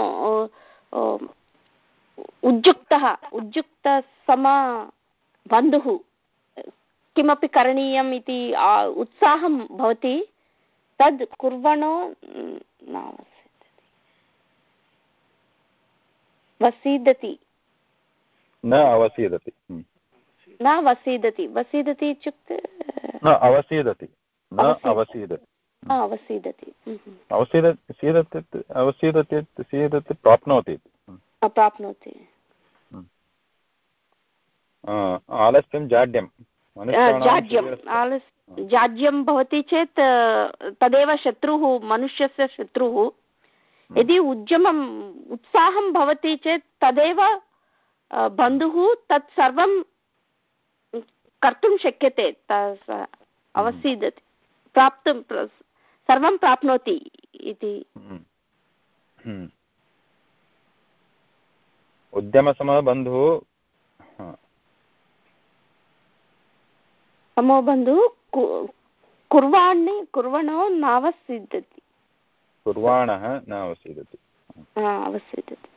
उद्युक्तः उद्युक्तसम बन्धुः। किमपि करणीयम् इति उत्साहं भवति तद् कुर्वणो वसीदति। न अवसीदति। हम्म। न वसीदति। वसीदति इत्युक्ते न अवसीदति। न अवसीदति। अवसीदति। अवसीद सीदति अवसीदति सीदति प्राप्नोति प्राप्नोति आलस्यं जाड्यं जाड्यम् आलस् जाड्यं भवति चेत् तदेव शत्रुः मनुष्यस्य शत्रुः। यदि उद्यमम् उत्साहं भवति चेत् तदेव बन्धुः तत् सर्वं कर्तुं शक्यते अवसीदति प्राप्तुं सर्वं प्राप्नोति इति। उद्यमसमः बन्धुः समो बन्धुः कुर्वाणि कुर्वणो नावसीदति। कुर्वाणः न अवसीदति। अवसीदति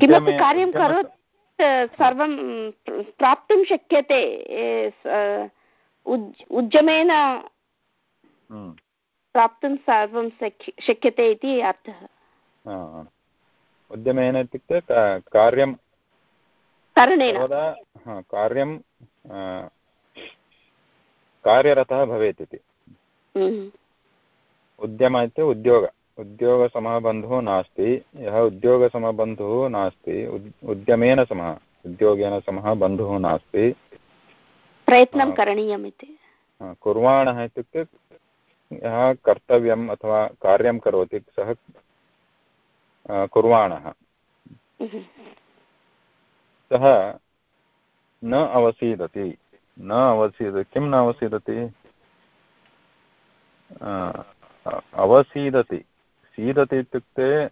किमपि कार्यं करोति सर्वं प्राप्तुं शक्यते उद्यमेन प्राप्तुं सर्वं शक्यते इति अर्थः। उद्यमेन इत्युक्ते कार्यं करणेन। कार्यं कार्यरतः भवेत् इति। उद्यम इति उद्योग उद्योगसमबन्धुः नास्ति यः उद्योगसमबन्धुः नास्ति उद्यमेन समः उद्योगेन समः बन्धुः नास्ति। प्रयत्नं करणीयम् इति। कुर्वाणः इत्युक्ते यः कर्तव्यम् अथवा कार्यं करोति सः कुर्वाणः। सः न अवसीदति। न अवसीदति किं न अवसीदति? अवसीदति। सीदति इत्युक्ते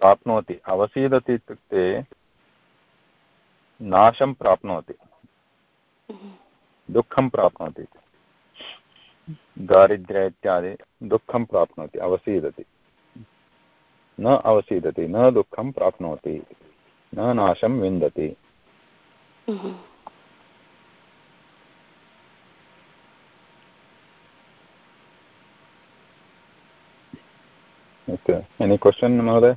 प्राप्नोति। अवसीदति इत्युक्ते नाशं प्राप्नोति। दुःखं प्राप्नोति। दारिद्र्य इत्यादि दुःखं प्राप्नोति। अवसीदति। न अवसीदति, न दुःखं प्राप्नोति। न नाशं विन्दति Okay. Any question, Mahoday?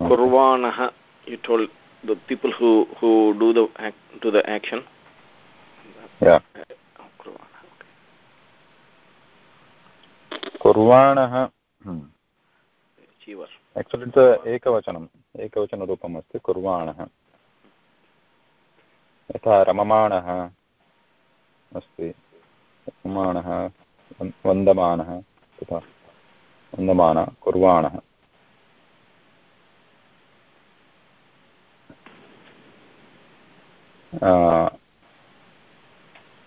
Kurvanaha, you told the people who who do the act, do the action. Yeah. कुर्वाणः एक्चुलि इट्स् एकवचनम् एकवचनरूपम् अस्ति कुर्वाणः। यथा रममाणः अस्ति रममाणः वन्दमानः तथा वन्दमान कुर्वाणः।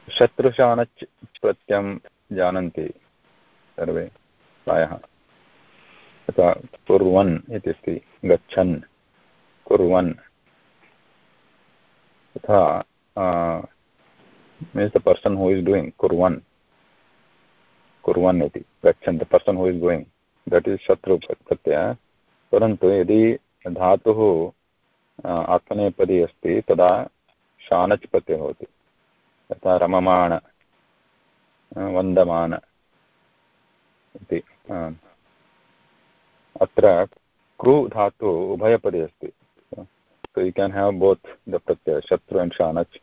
शत्रुशानच् प्रत्ययं जानन्ति सर्वे। प्रायः। यथा कुर्वन् इत्यस्ति, गच्छन्, कुर्वन्। यथा means the person who is doing कुर्वन्। कुर्वन् इति, गच्छन् the person who is doing that is शत्रु प्रत्यय। परन्तु यदि धातुः आत्मनेपदी अस्ति, तदा शानच् प्रत्ययः भवति। यथा रममाण वन्दमान इति अत्र क्रू धातु उभयपदे अस्ति। So you can have both the प्रत्यय, शत्रु and शानच्।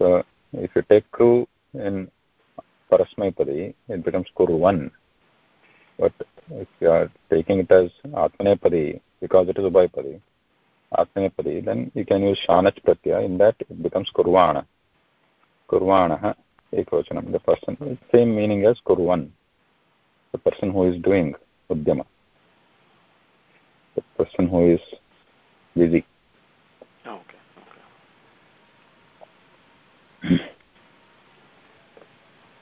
So if you take crew in परस्मैपदी it becomes कुरु one but if you are taking it as आत्मनेपदी because it is उभयपदी, आत्मनेपदी then you can use शानच् Pratyaya. In that it becomes कुर्वाण। कुर्वाणः एकवचनं the person same meaning as कुर्वन् the person who is doing udyama the person who is busy okay okay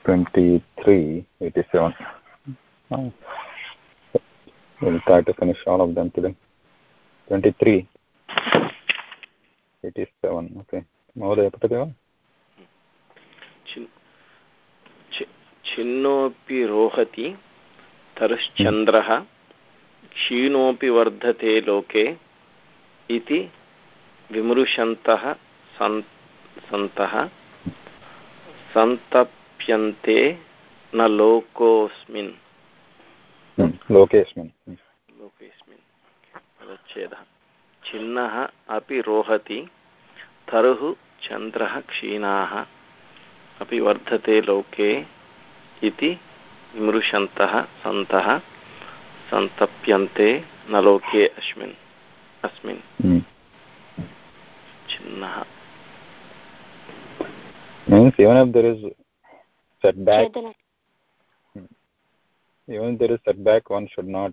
23 87 oh. we'll try to finish all of them today 23 87 okay महोदय पठति वा छिन्नोऽपि रोहति तरुश्चन्द्रः क्षीणोऽपि वर्धते लोके इति विमृशन्तः सन्तः। सन्तप्यन्ते न लोकोऽस्मिन्। लोकेऽस्मिन्। लोकेऽस्मिन्। पदच्छेदः। छिन्नः अपि रोहति तरुः चन्द्रः क्षीणाः अपि वर्धते लोके इति विमृशन्तः सन्तः सन्तप्यन्ते न लोके अस्मिन् अस्मिन् छिन्नः means even if there is setback even if there is setback one should not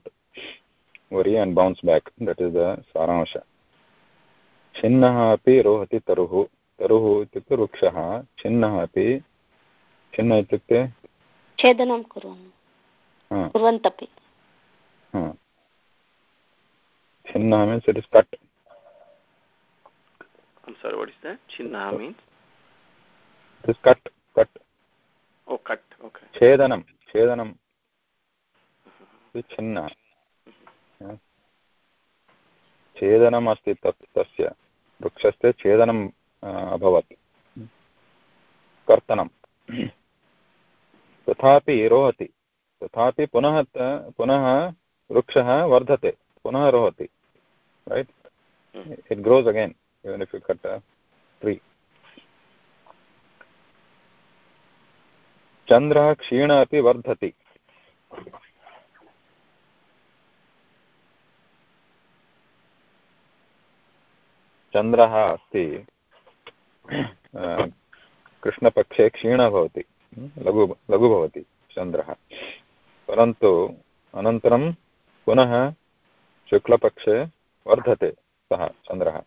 worry and bounce back that is the saransha छिन्नः अपि रोहति तरुः तरुः इत्युक्ते वृक्षः छिन्नः अपि छिन्न इत्युक्ते छेदनं कुर्वन्तपि छिन्नः means it is cut I'm sorry, what is that? Chinna means? It is cut, cut. Oh, cut, okay. Chedanam, chedanam. छिन्नः छेदनम् अस्ति तत् तस्य वृक्षस्य छेदनम् अभवत् कर्तनं तथापि रोहति। तथापि पुनः पुनः वृक्षः वर्धते पुनः रोहति right it grows again even if you cut a चन्द्रः क्षीण अपि वर्धति चन्द्रः अस्ति कृष्णपक्षे क्षीणः भवति लघु लघु भवति चन्द्रः। परन्तु अनन्तरं पुनः शुक्लपक्षे वर्धते सः चन्द्रः।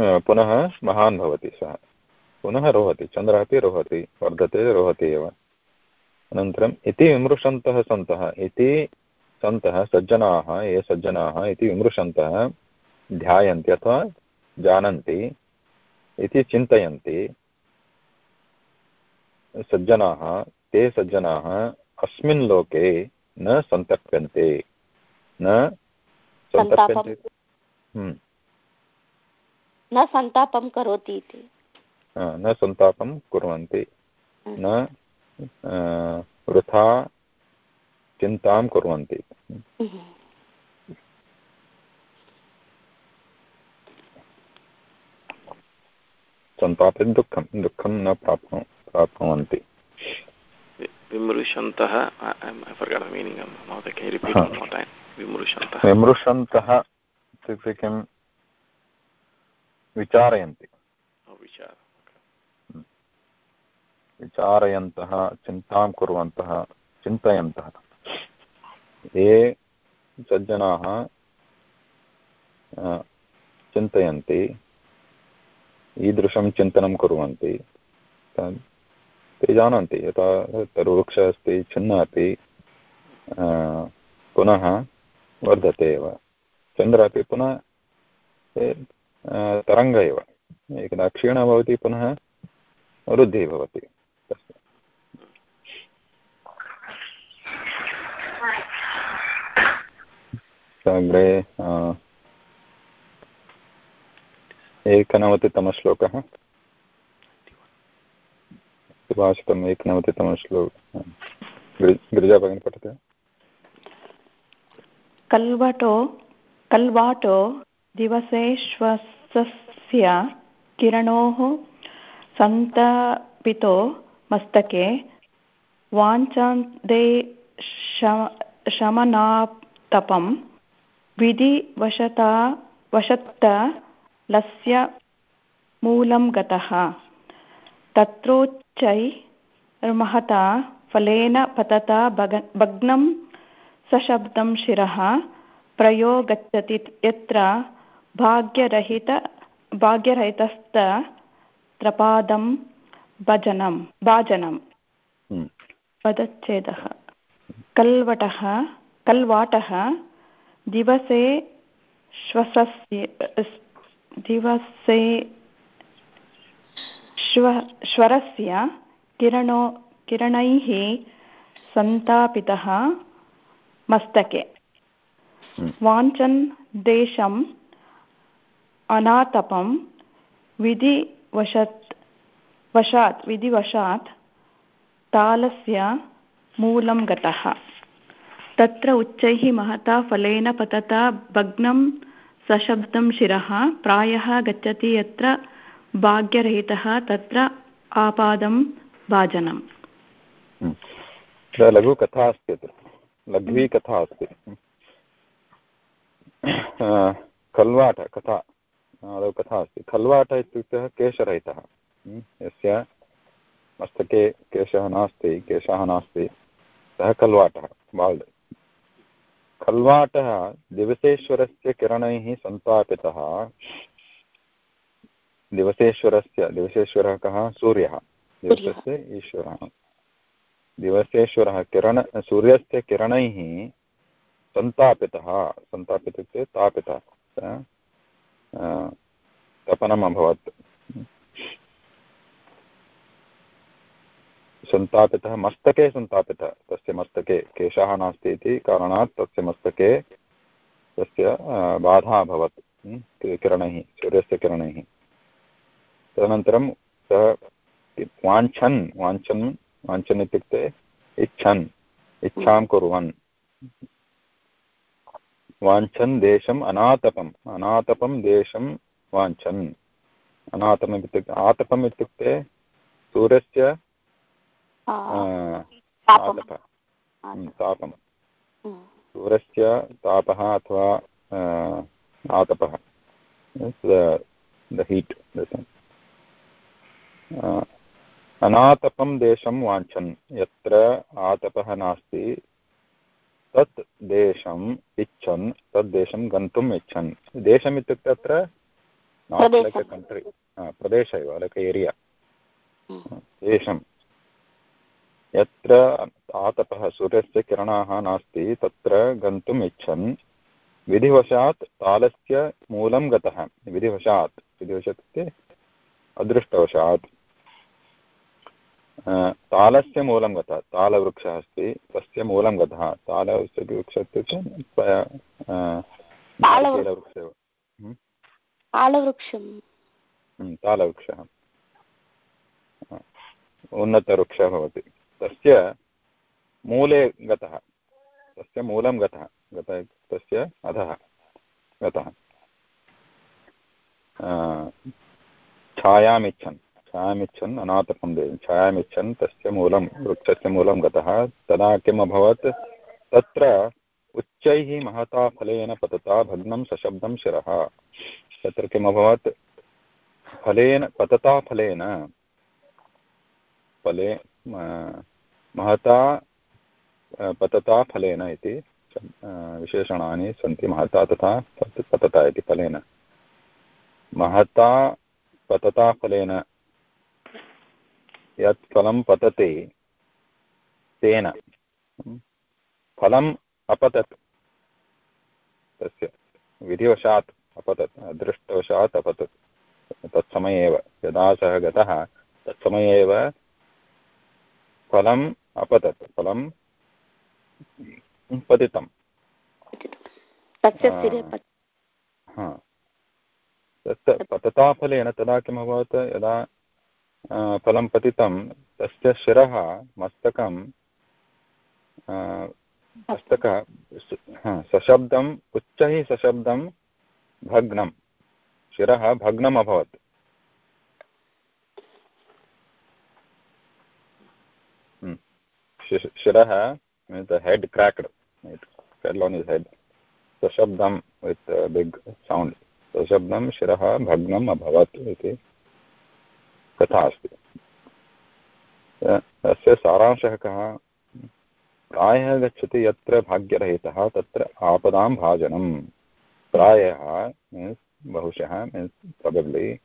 पुनः महान् भवति सः। पुनः रोहति, चन्द्रः अपि रोहति, वर्धते, रोहति एव। अनन्तरम् इति विमृशन्तः सन्तः, इति सन्तः सज्जनाः, ये सज्जनाः इति विमृशन्तः ध्यायन्ति अथवा जानन्ति। इति चिन्तयन्ति। सज्जनाः ते सज्जनाः अस्मिन् लोके न सन्तप्यन्ते न सन्तप्यन्ते हम्म। न सन्तापं करोति इति। न सन्तापं कुर्वन्ति। न वृथा चिन्तां कुर्वन्ति। सन्तापे दुःखं दुःखं न प्राप्नु प्राप्नुवन्ति। विमृशन्तः विमृशन्तः। इत्युक्ते किं? विचारयन्ति। विचारयन्तः चिन्तां कुर्वन्तः चिन्तयन्तः। ये सज्जनाः चिन्तयन्ति ईदृशं चिन्तनं कुर्वन्ति। ते जानन्ति, यथा तरुवृक्षः अस्ति छिन्न पुनः वर्धते एव। चन्द्र अपि पुनः तरङ्ग एव। एकदा क्षीणः भवति, पुनः वृद्धिः भवति। अग्रे एकनवतितमश्लोकः। सुभाषितम् एकनवतितमश्लोक। गिरिजा भगिनी पठति। कल्वटो, कल्वाटो दिवसेश्वस्य किरणोः सन्तपितो मस्तके वाञ्छान्दे शमनातपं विधिवशता, वशत्त लस्य मूलं गतः। तत्रोच्चै महता फलेन पतता भग भग्नं सशब्दं शिरः। प्रयो गच्छति यत्र भाग्यरहित भाग्यरहितस्तत्रपादं भजनं भाजनं पदच्छेदः। कल्वटः कल्वाटः दिवसे श्वसस्य दिवसे श्व श्वरस्य किरणो किरणैः सन्तापितः मस्तके। वाञ्छन् देशम् अनातपं विधिवशत् वशात् विधिवशात् तालस्य मूलं गतः। तत्र उच्चैः महता फलेन पतता भग्नं सशब्दं शिरः प्रायः गच्छति यत्र भाग्यरहितः तत्र आपादं भाजनम्। लघुकथा अस्ति अत्र। लघ्वी कथा अस्ति। खल्वाट कथा। कथा अस्ति। खल्वाट इत्युक्ते केशरहितः। यस्य मस्तके केशः नास्ति केशः नास्ति सः खल्वाटः बाल्ड् खल्वाटः दिवसेश्वरस्य किरणैः सन्तापितः दिवसेश्वरस्य दिवसेश्वरः कः? सूर्यः। दिवसस्य ईश्वरः। दिवसेश्वरः किरण सूर्यस्य किरणैः सन्तापितः सन्तापित इत्युक्ते तापितः तपनम् अभवत्। सन्तापितः मस्तके सन्तापितः। तस्य मस्तके केशः नास्ति इति कारणात् तस्य मस्तके तस्य बाधा अभवत् किरणैः, सूर्यस्य किरणैः। तदनन्तरं सः वाञ्छन् वाञ्छन् वाञ्छन् इत्युक्ते इच्छन्, इच्छां कुर्वन्। वाञ्छन् देशम् अनातपम्, अनातपं देशं वाञ्छन्। अनातपम् इत्युक्ते, आतपम् इत्युक्ते सूर्यस्य तापं। सूर्यस्य तापः। अथवा आतपः। द हीट् अनातपं देशं वाञ्छन्। यत्र आतपः नास्ति तत् देशम् इच्छन् तद् देशं गन्तुम् इच्छन्। देशम् इत्युक्ते अत्र नाट् लैक् कण्ट्रि। प्रदेश एव लैक् एरिया। देशं यत्र आतपः सूर्यस्य किरणाः नास्ति तत्र गन्तुम् इच्छन्। विधिवशात् तालस्य मूलं गतः। विधिवशात्। विधिवशात् इत्युक्ते अदृष्टवशात्। तालस्य मूलं गतः। तालवृक्षः अस्ति तस्य मूलं गतः। तालवृक्षः इत्युक्ते तालवृक्षः। तालवृक्षः। उन्नतवृक्षः भवति। तस्य मूले गतः। तस्य मूलं गतः। गतः तस्य अधः। गतः। छायामिच्छन्। छायामिच्छन् अनाथकं देवि छायामिच्छन् तस्य मूलं, वृक्षस्य मूलं गतः। तदा किम् अभवत्? तत्र उच्चैः महता फलेन पतता भग्नं सशब्दं शिरः। तत्र किम् अभवत्? फलेन, पतता फलेन। फले महता पतता फलेन इति विशेषणानि सन्ति, महता तथा पतता इति फलेन। महता, पतता फलेन, यत् फलं पतते, तेन। फलम् अपतत्, तस्य विधिवशात् अपतत्, अदृष्टवशात् अपतत्, तत्समये एव, यदा सः गतः, तत्समये एव फलम् अपतत् फलं पतितं तस्य पतताफलेन तदा किम् अभवत् यदा फलं पतितं तस्य शिरः मस्तकं मस्तकः सशब्दम् उच्चैः सशब्दं भग्नं शिरः भग्नम् अभवत् शिरः the head cracked it fell on his head. सशब्दं with a big sound. सशब्दं शिरः भग्नम् अभवत् इति कथा अस्ति। तस्य सारांशः कः? प्रायः गच्छति यत्र भाग्यरहितः, तत्र आपदां भाजनं प्रायः मीन्स् बहुशः मीन्स् प्रबब्लि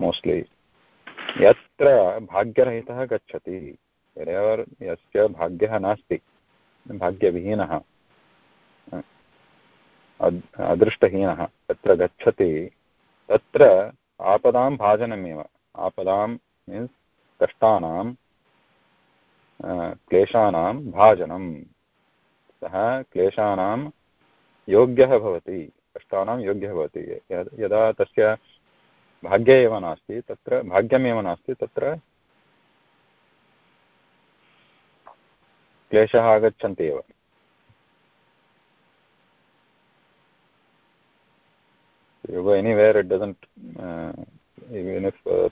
मोस्ट्लि यत्र भाग्यरहितः गच्छति। वेरेवर् यस्य भाग्यः नास्ति भाग्यविहीनः अदृष्टहीनः तत्र गच्छति तत्र आपदां भाजनमेव आपदां मीन्स् कष्टानां क्लेशानां भाजनं सः क्लेशानां योग्यः भवति कष्टानां योग्यः भवति यदा तस्य भाग्ये एव नास्ति तत्र भाग्यमेव नास्ति तत्र क्लेशः आगच्छन्ति एव uh,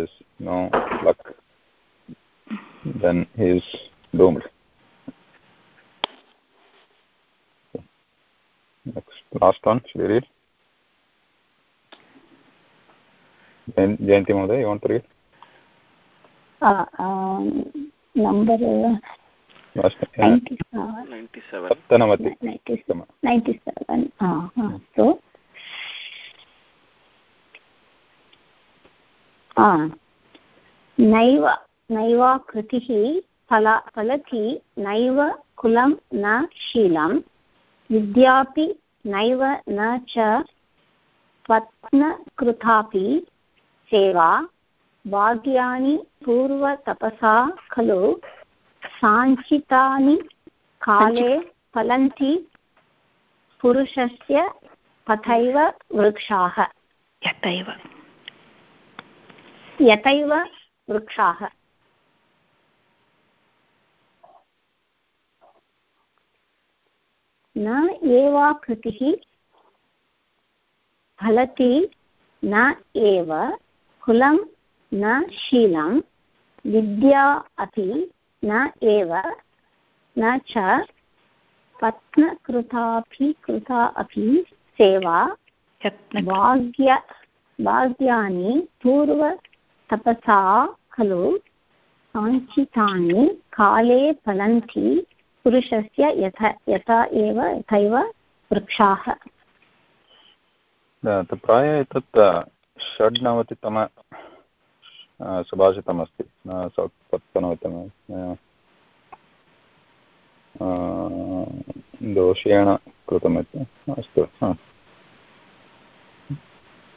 is no luck then he is doomed next last one should we read jayanti mohoday you want to read uh, um, number uh, last, uh, 97 सप्तनवति 97 97 अस्तु नैव नैवाकृतिः फल फलति नैव कुलं न शीलं विद्यापि नैव न च पत्नकृतापि सेवा भाग्यानि पूर्वतपसा खलु साञ्चितानि काले फलन्ति पुरुषस्य तथैव वृक्षाः। यथैव। यथैव वृक्षाः। न एवाकृतिः फलति न एव कुलं न शीलं विद्या अपि न एव न च पत्नकृतापि कृता अपि सेवा भाग्य भाग्यानि पूर्वतपसा खलु साञ्चितानि काले फलन्ति पुरुषस्य यथ यथा एव यथैव वृक्षाः। प्रायः एतत् षड्नवतितम सुभाषितमस्ति। सप्तनवतितम दोषेण कृतमिति। अस्तु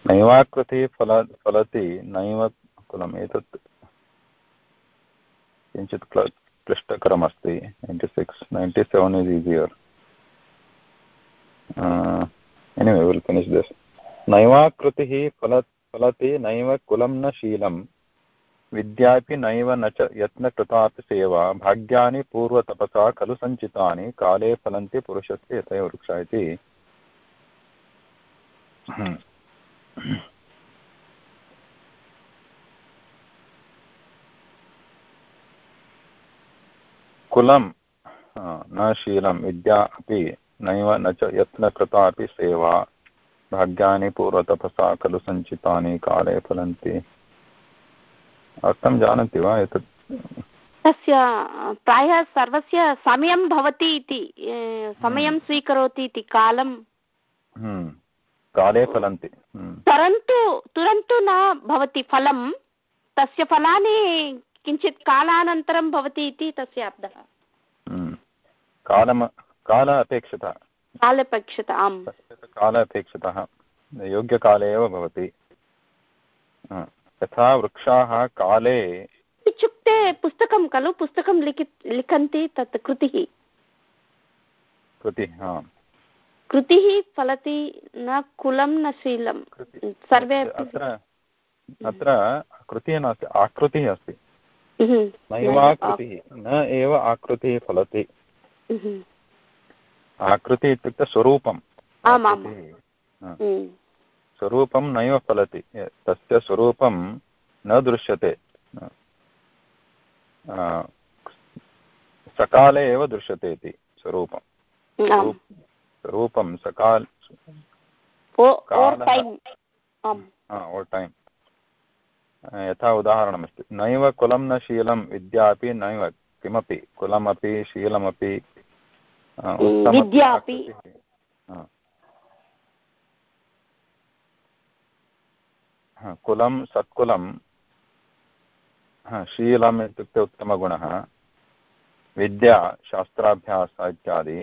नैवाकृतिः फल, फलति नैव कुलम्। एतत् किञ्चित् क्लिष्टकरमस्ति। Ninety six ninety seven is easier anyway will finish this नैवाकृतिः फल, फलति नैव कुलं न शीलं विद्यापि नैव न च यत्नकृतापि सेवा। भाग्यानि पूर्वतपसा खलु सञ्चितानि, काले फलन्ति पुरुषस्य यथैव वृक्षा इति। न शीलं विद्या अपि नैव न च यत्नकृता अपि सेवा। भाग्यानि पूर्वतपसा खलु सञ्चितानि, काले फलन्ति अर्थं जानन्ति वा एतत्? तस्य प्रायः सर्वस्य समयं भवति इति समयं स्वीकरोति इति कालं काले फलन्ति। परन्तु तुरन्तु न भवति फलं। तस्य फलानि किञ्चित् कालानन्तरं भवति इति तस्य अर्थः। कालम काल अपेक्षितः। कालपेक्षितः आम्। काल अपेक्षितः। योग्यकाले एव भवति। यथा वृक्षाः काले। इत्युक्ते पुस्तकं खलु पुस्तकं लिखि लिखन्ति तत् कृतिः। कृतिः कृतिः फलति न कुलं न शीलं। सर्वे अत्र अत्र कृतिः नास्ति आकृतिः अस्ति। नैवाकृतिः न एव आकृतिः फलति। आकृतिः इत्युक्ते स्वरूपं स्वरूपं नैव फलति। तस्य स्वरूपं न दृश्यते। सकाले एव दृश्यते इति स्वरूपं। स्वरूपं सकाल यथा उदाहरणमस्ति। नैव कुलं न शीलं विद्या अपि नैव किमपि। कुलमपि शीलमपि उत्तमपि विद्या अपि। आकृतिः। हा। हा, कुलं सत्कुलं शीलम् इत्युक्ते उत्तमगुणः, विद्या, शास्त्राभ्यासः इत्यादि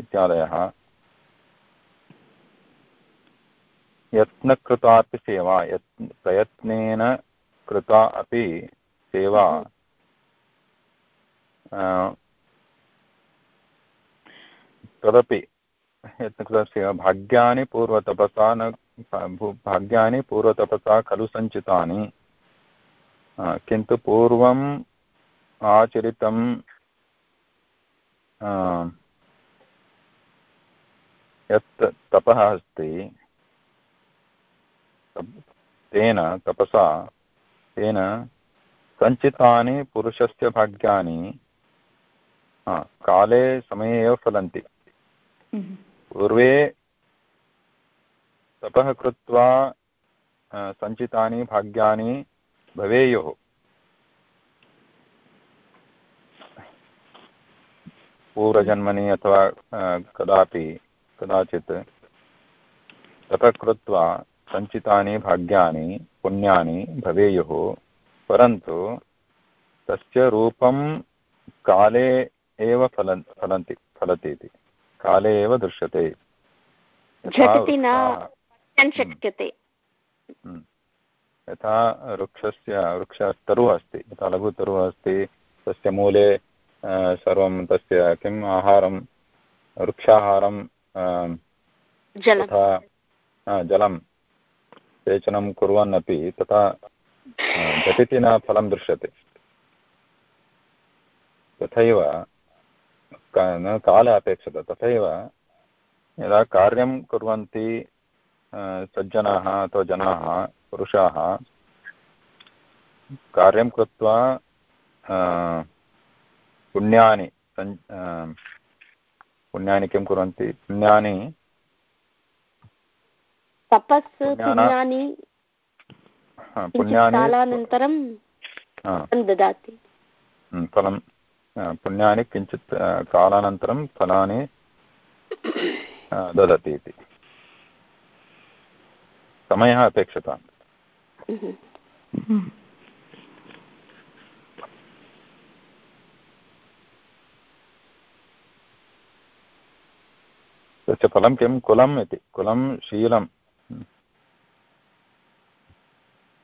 इत्यादयः। यत्नकृतापि सेवा, यत्, प्रयत्नेन कृता अपि सेवा तदपि यत्नकृता भाग्यानि पूर्वतपसा न भाग्यानि पूर्वतपसा खलु सञ्चितानि किन्तु पूर्वम् आचरितं यत् तपः अस्ति तेन तपसा तेन सञ्चितानि पुरुषस्य भाग्यानि काले समये एव फलन्ति पूर्वे तपः कृत्वा सञ्चितानि भाग्यानि भवेयुः। पूर्वजन्मनि अथवा कदापि कदाचित् तपः कृत्वा सञ्चितानि भाग्यानि पुण्यानि भवेयुः परन्तु तस्य रूपं काले एव फलन् फलन्ति फलति इति काले एव दृश्यते। झटिति न पश्यन् शक्यते। हम्म। यथा वृक्षस्य वृक्षतरुः अस्ति यथा लघुतरुः अस्ति तस्य मूले सर्वं तस्य किम् आहारं वृक्षाहारं तथा जलं सेचनं कुर्वन्नपि तथा झटिति न फलं दृश्यते। तथैव कालः अपेक्षते तथैव यदा कार्यं कुर्वन्ति सज्जनाः अथवा जनाः पुरुषाः कार्यं कृत्वा पुण्यानि पुण्यानि किं कुर्वन्ति? पुण्यानि तपस् पुण्यानि कालानन्तरं ददाति। फलं पुण्यानि किञ्चित् कालानन्तरं फलानि ददति इति। समयः अपेक्षितः तस्य फलं किं? कुलम् इति। कुलं शीलं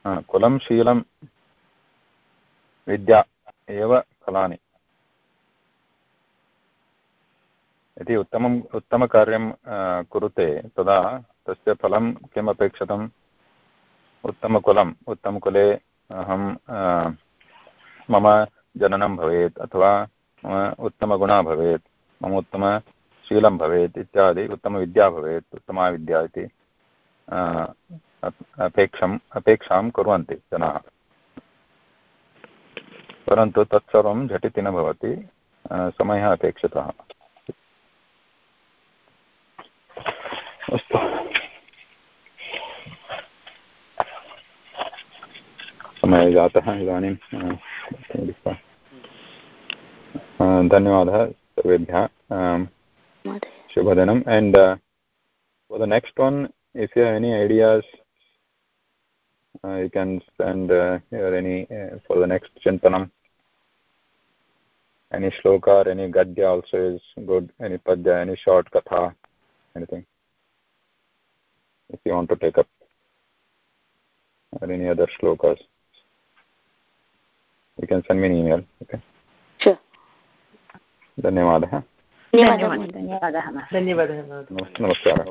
कुलं शीलं विद्या एव फलानि। यदि उत्तमम् उत्तमकार्यं कुरुते तदा तस्य फलं किम् अपेक्षितम् उत्तमकुलम्। उत्तमकुले अहं मम जननं भवेत् अथवा मम उत्तमगुणः भवेत्, मम उत्तमशीलं भवेत् इत्यादि, उत्तमविद्या भवेत् उत्तमा विद्या इति अपेक्षम्, अपेक्षां कुर्वन्ति जनाः। परन्तु तत्सर्वं झटिति न भवति समयः अपेक्षितः। अस्तु। समयः जातः इदानीं धन्यवादः सर्वेभ्यः for the next one if you have any ideas uh, you can send uh, here any uh, for the next chintanam any shloka or any gadya also is good any padya any short katha anything if you want to take up or any other shlokas you can send me an email okay sure धन्यवादः धन्यवादः धन्यवादः नमस्कारः